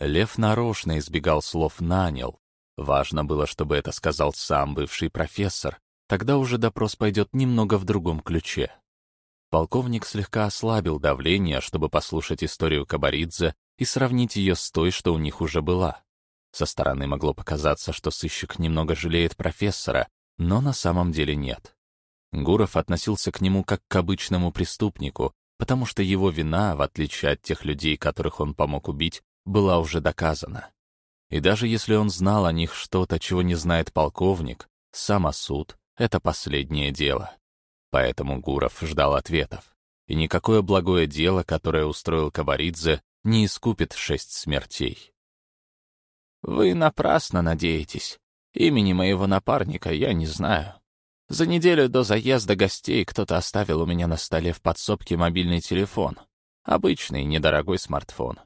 Лев нарочно избегал слов «нанял». Важно было, чтобы это сказал сам бывший профессор. Тогда уже допрос пойдет немного в другом ключе. Полковник слегка ослабил давление, чтобы послушать историю Кабаридзе и сравнить ее с той, что у них уже была. Со стороны могло показаться, что сыщик немного жалеет профессора, но на самом деле нет. Гуров относился к нему как к обычному преступнику, потому что его вина, в отличие от тех людей, которых он помог убить, была уже доказана. И даже если он знал о них что-то, чего не знает полковник, самосуд — это последнее дело. Поэтому Гуров ждал ответов. И никакое благое дело, которое устроил Кабаридзе, не искупит шесть смертей. «Вы напрасно надеетесь. Имени моего напарника я не знаю. За неделю до заезда гостей кто-то оставил у меня на столе в подсобке мобильный телефон. Обычный, недорогой смартфон.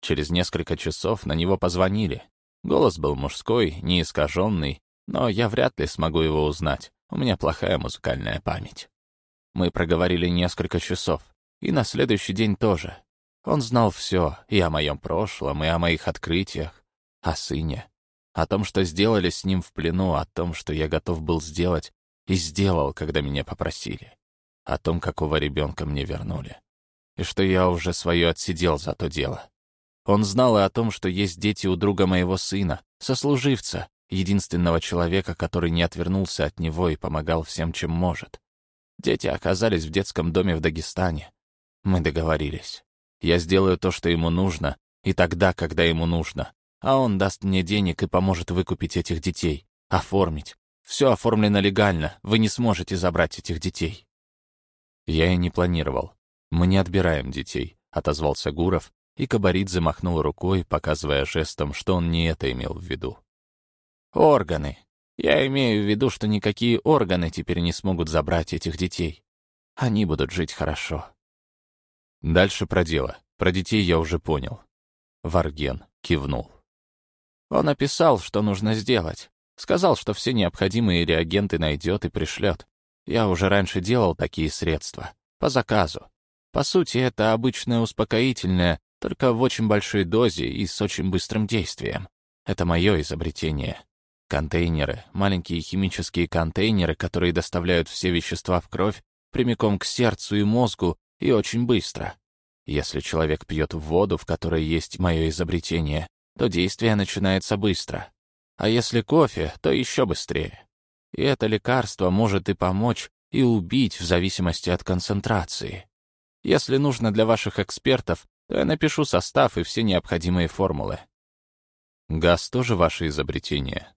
Через несколько часов на него позвонили. Голос был мужской, не искаженный, но я вряд ли смогу его узнать. У меня плохая музыкальная память. Мы проговорили несколько часов, и на следующий день тоже. Он знал все, и о моем прошлом, и о моих открытиях, о сыне, о том, что сделали с ним в плену, о том, что я готов был сделать и сделал, когда меня попросили, о том, какого ребенка мне вернули, и что я уже свое отсидел за то дело. Он знал и о том, что есть дети у друга моего сына, сослуживца, единственного человека, который не отвернулся от него и помогал всем, чем может. Дети оказались в детском доме в Дагестане. Мы договорились. Я сделаю то, что ему нужно, и тогда, когда ему нужно. А он даст мне денег и поможет выкупить этих детей, оформить. Все оформлено легально, вы не сможете забрать этих детей. Я и не планировал. Мы не отбираем детей, отозвался Гуров, и Кабаридзе махнул рукой, показывая жестом, что он не это имел в виду. «Органы. Я имею в виду, что никакие органы теперь не смогут забрать этих детей. Они будут жить хорошо». Дальше про дело. Про детей я уже понял. Варген кивнул. Он описал, что нужно сделать. Сказал, что все необходимые реагенты найдет и пришлет. Я уже раньше делал такие средства. По заказу. По сути, это обычное успокоительное, только в очень большой дозе и с очень быстрым действием. Это мое изобретение. Контейнеры, маленькие химические контейнеры, которые доставляют все вещества в кровь прямиком к сердцу и мозгу и очень быстро. Если человек пьет воду, в которой есть мое изобретение, то действие начинается быстро. А если кофе, то еще быстрее. И это лекарство может и помочь, и убить в зависимости от концентрации. Если нужно для ваших экспертов, то я напишу состав и все необходимые формулы. Газ тоже ваше изобретение?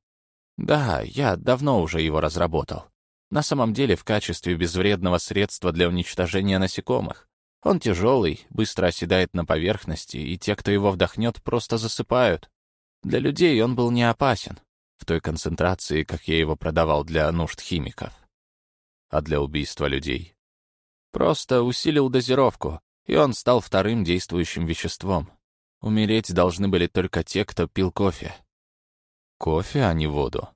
Да, я давно уже его разработал. На самом деле в качестве безвредного средства для уничтожения насекомых. Он тяжелый, быстро оседает на поверхности, и те, кто его вдохнет, просто засыпают. Для людей он был не опасен, в той концентрации, как я его продавал для нужд химиков. А для убийства людей? Просто усилил дозировку, и он стал вторым действующим веществом. Умереть должны были только те, кто пил кофе. Кофе, а не воду.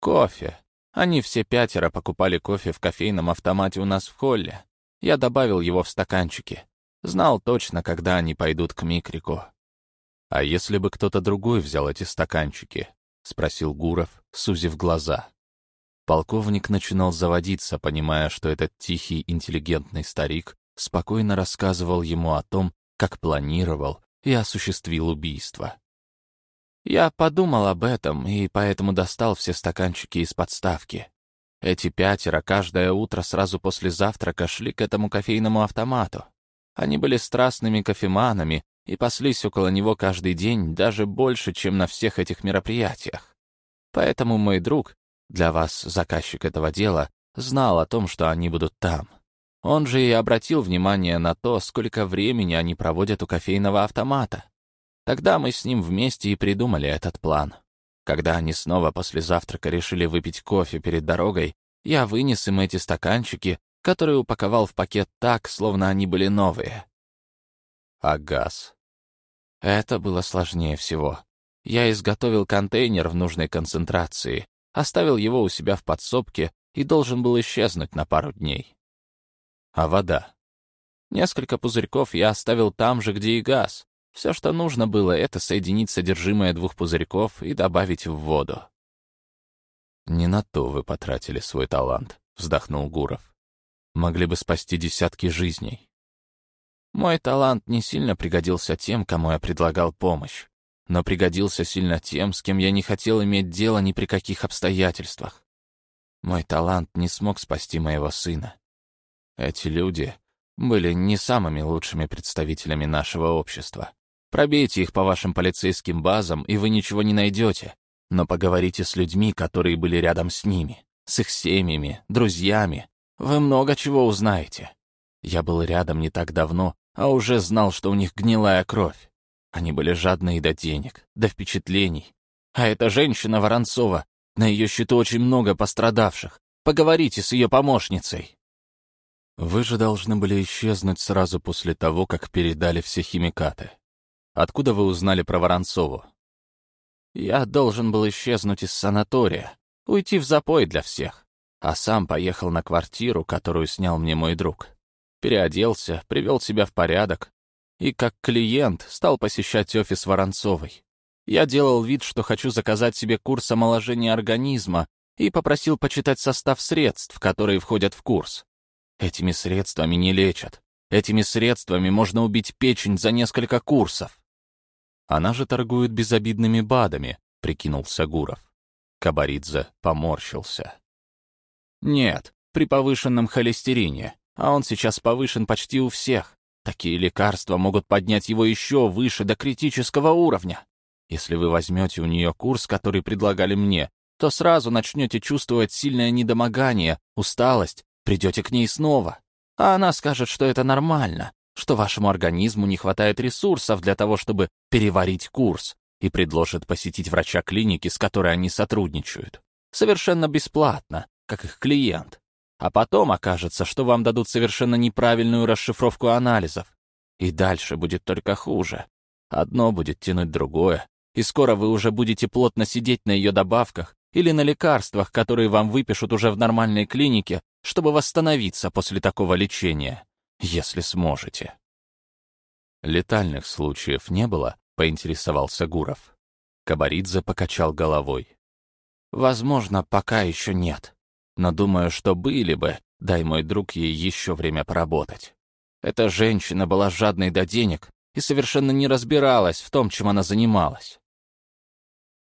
Кофе. Они все пятеро покупали кофе в кофейном автомате у нас в холле. Я добавил его в стаканчики. Знал точно, когда они пойдут к Микрику. «А если бы кто-то другой взял эти стаканчики?» — спросил Гуров, сузив глаза. Полковник начинал заводиться, понимая, что этот тихий, интеллигентный старик спокойно рассказывал ему о том, как планировал и осуществил убийство. Я подумал об этом и поэтому достал все стаканчики из подставки. Эти пятеро каждое утро сразу после завтрака шли к этому кофейному автомату. Они были страстными кофеманами и паслись около него каждый день даже больше, чем на всех этих мероприятиях. Поэтому мой друг, для вас заказчик этого дела, знал о том, что они будут там. Он же и обратил внимание на то, сколько времени они проводят у кофейного автомата. Тогда мы с ним вместе и придумали этот план. Когда они снова после завтрака решили выпить кофе перед дорогой, я вынес им эти стаканчики, которые упаковал в пакет так, словно они были новые. А газ? Это было сложнее всего. Я изготовил контейнер в нужной концентрации, оставил его у себя в подсобке и должен был исчезнуть на пару дней. А вода? Несколько пузырьков я оставил там же, где и газ. Все, что нужно было, это соединить содержимое двух пузырьков и добавить в воду. «Не на то вы потратили свой талант», — вздохнул Гуров. «Могли бы спасти десятки жизней». Мой талант не сильно пригодился тем, кому я предлагал помощь, но пригодился сильно тем, с кем я не хотел иметь дело ни при каких обстоятельствах. Мой талант не смог спасти моего сына. Эти люди были не самыми лучшими представителями нашего общества. Пробейте их по вашим полицейским базам, и вы ничего не найдете. Но поговорите с людьми, которые были рядом с ними, с их семьями, друзьями. Вы много чего узнаете. Я был рядом не так давно, а уже знал, что у них гнилая кровь. Они были жадные до денег, до впечатлений. А эта женщина Воронцова, на ее счету очень много пострадавших. Поговорите с ее помощницей. Вы же должны были исчезнуть сразу после того, как передали все химикаты. Откуда вы узнали про Воронцову? Я должен был исчезнуть из санатория, уйти в запой для всех, а сам поехал на квартиру, которую снял мне мой друг. Переоделся, привел себя в порядок и, как клиент, стал посещать офис Воронцовой. Я делал вид, что хочу заказать себе курс омоложения организма и попросил почитать состав средств, которые входят в курс. Этими средствами не лечат. Этими средствами можно убить печень за несколько курсов. Она же торгует безобидными БАДами, прикинулся Гуров. Кабаридзе поморщился. Нет, при повышенном холестерине, а он сейчас повышен почти у всех. Такие лекарства могут поднять его еще выше до критического уровня. Если вы возьмете у нее курс, который предлагали мне, то сразу начнете чувствовать сильное недомогание, усталость, придете к ней снова. А она скажет, что это нормально, что вашему организму не хватает ресурсов для того, чтобы переварить курс, и предложит посетить врача клиники, с которой они сотрудничают. Совершенно бесплатно, как их клиент. А потом окажется, что вам дадут совершенно неправильную расшифровку анализов. И дальше будет только хуже. Одно будет тянуть другое, и скоро вы уже будете плотно сидеть на ее добавках или на лекарствах, которые вам выпишут уже в нормальной клинике, чтобы восстановиться после такого лечения если сможете. Летальных случаев не было, поинтересовался Гуров. Кабаридзе покачал головой. Возможно, пока еще нет. Но думаю, что были бы, дай мой друг ей еще время поработать. Эта женщина была жадной до денег и совершенно не разбиралась в том, чем она занималась.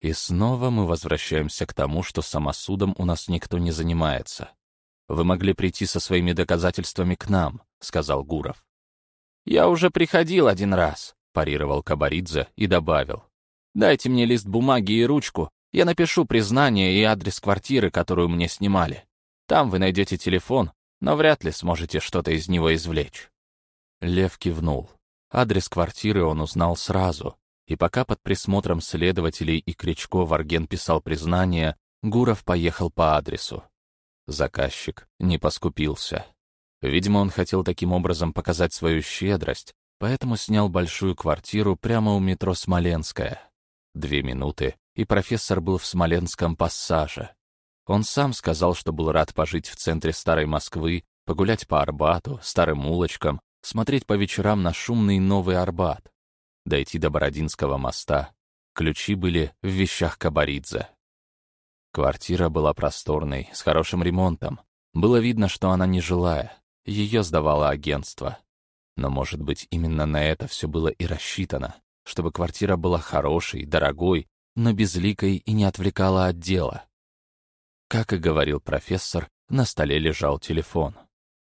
И снова мы возвращаемся к тому, что самосудом у нас никто не занимается. Вы могли прийти со своими доказательствами к нам, — сказал Гуров. «Я уже приходил один раз», — парировал Кабаридзе и добавил. «Дайте мне лист бумаги и ручку, я напишу признание и адрес квартиры, которую мне снимали. Там вы найдете телефон, но вряд ли сможете что-то из него извлечь». Лев кивнул. Адрес квартиры он узнал сразу, и пока под присмотром следователей и Кричко Варген писал признание, Гуров поехал по адресу. Заказчик не поскупился. Видимо, он хотел таким образом показать свою щедрость, поэтому снял большую квартиру прямо у метро «Смоленская». Две минуты, и профессор был в Смоленском пассаже. Он сам сказал, что был рад пожить в центре Старой Москвы, погулять по Арбату, старым улочкам, смотреть по вечерам на шумный Новый Арбат, дойти до Бородинского моста. Ключи были в вещах Кабаридзе. Квартира была просторной, с хорошим ремонтом. Было видно, что она не жилая. Ее сдавало агентство. Но, может быть, именно на это все было и рассчитано, чтобы квартира была хорошей, дорогой, но безликой и не отвлекала от дела. Как и говорил профессор, на столе лежал телефон.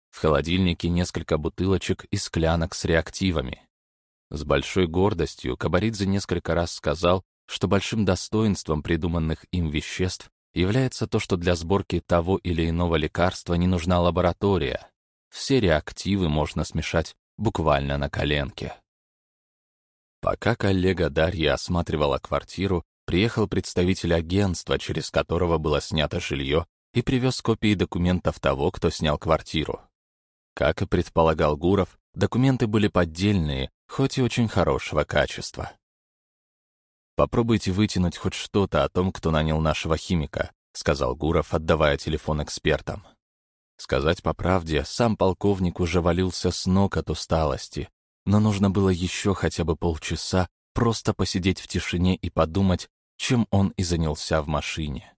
В холодильнике несколько бутылочек и склянок с реактивами. С большой гордостью Кабаридзе несколько раз сказал, что большим достоинством придуманных им веществ является то, что для сборки того или иного лекарства не нужна лаборатория, все реактивы можно смешать буквально на коленке. Пока коллега Дарья осматривала квартиру, приехал представитель агентства, через которого было снято жилье, и привез копии документов того, кто снял квартиру. Как и предполагал Гуров, документы были поддельные, хоть и очень хорошего качества. «Попробуйте вытянуть хоть что-то о том, кто нанял нашего химика», — сказал Гуров, отдавая телефон экспертам. Сказать по правде, сам полковник уже валился с ног от усталости, но нужно было еще хотя бы полчаса просто посидеть в тишине и подумать, чем он и занялся в машине.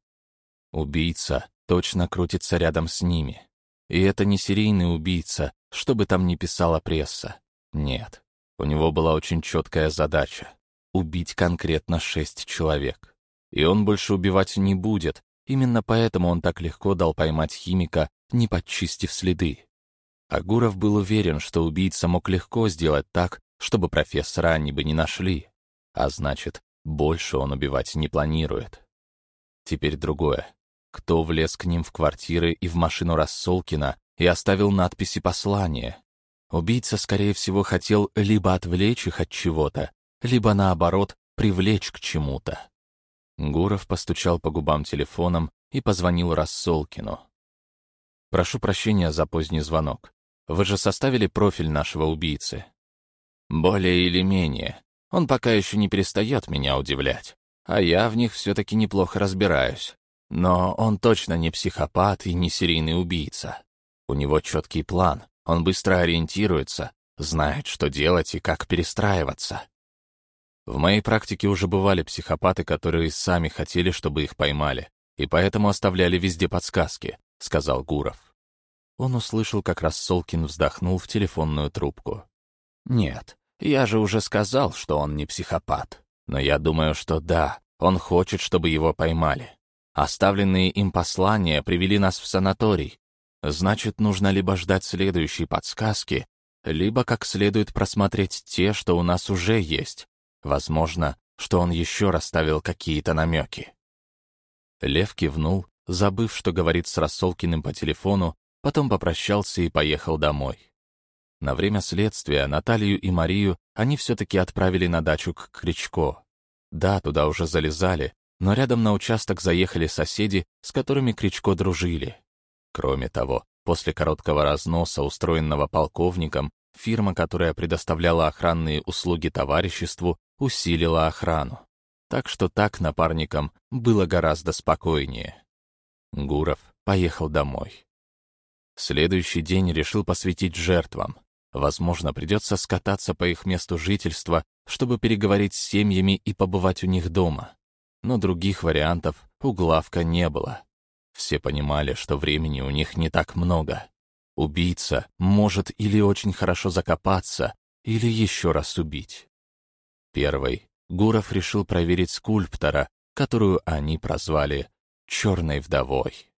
Убийца точно крутится рядом с ними. И это не серийный убийца, что бы там ни писала пресса. Нет, у него была очень четкая задача — убить конкретно шесть человек. И он больше убивать не будет, именно поэтому он так легко дал поймать химика не подчистив следы. Агуров был уверен, что убийца мог легко сделать так, чтобы профессора они бы не нашли. А значит, больше он убивать не планирует. Теперь другое. Кто влез к ним в квартиры и в машину Рассолкина и оставил надписи послания? Убийца, скорее всего, хотел либо отвлечь их от чего-то, либо, наоборот, привлечь к чему-то. Гуров постучал по губам телефоном и позвонил Рассолкину. «Прошу прощения за поздний звонок. Вы же составили профиль нашего убийцы?» «Более или менее. Он пока еще не перестает меня удивлять. А я в них все-таки неплохо разбираюсь. Но он точно не психопат и не серийный убийца. У него четкий план, он быстро ориентируется, знает, что делать и как перестраиваться. В моей практике уже бывали психопаты, которые сами хотели, чтобы их поймали, и поэтому оставляли везде подсказки, — сказал Гуров. Он услышал, как раз Солкин вздохнул в телефонную трубку. «Нет, я же уже сказал, что он не психопат. Но я думаю, что да, он хочет, чтобы его поймали. Оставленные им послания привели нас в санаторий. Значит, нужно либо ждать следующей подсказки, либо как следует просмотреть те, что у нас уже есть. Возможно, что он еще расставил какие-то намеки». Лев кивнул, забыв, что говорит с Рассолкиным по телефону, потом попрощался и поехал домой. На время следствия Наталью и Марию они все-таки отправили на дачу к Кричко. Да, туда уже залезали, но рядом на участок заехали соседи, с которыми Кричко дружили. Кроме того, после короткого разноса, устроенного полковником, фирма, которая предоставляла охранные услуги товариществу, усилила охрану. Так что так напарникам было гораздо спокойнее. Гуров поехал домой. Следующий день решил посвятить жертвам. Возможно, придется скататься по их месту жительства, чтобы переговорить с семьями и побывать у них дома. Но других вариантов у Главка не было. Все понимали, что времени у них не так много. Убийца может или очень хорошо закопаться, или еще раз убить. Первый Гуров решил проверить скульптора, которую они прозвали «Черной вдовой».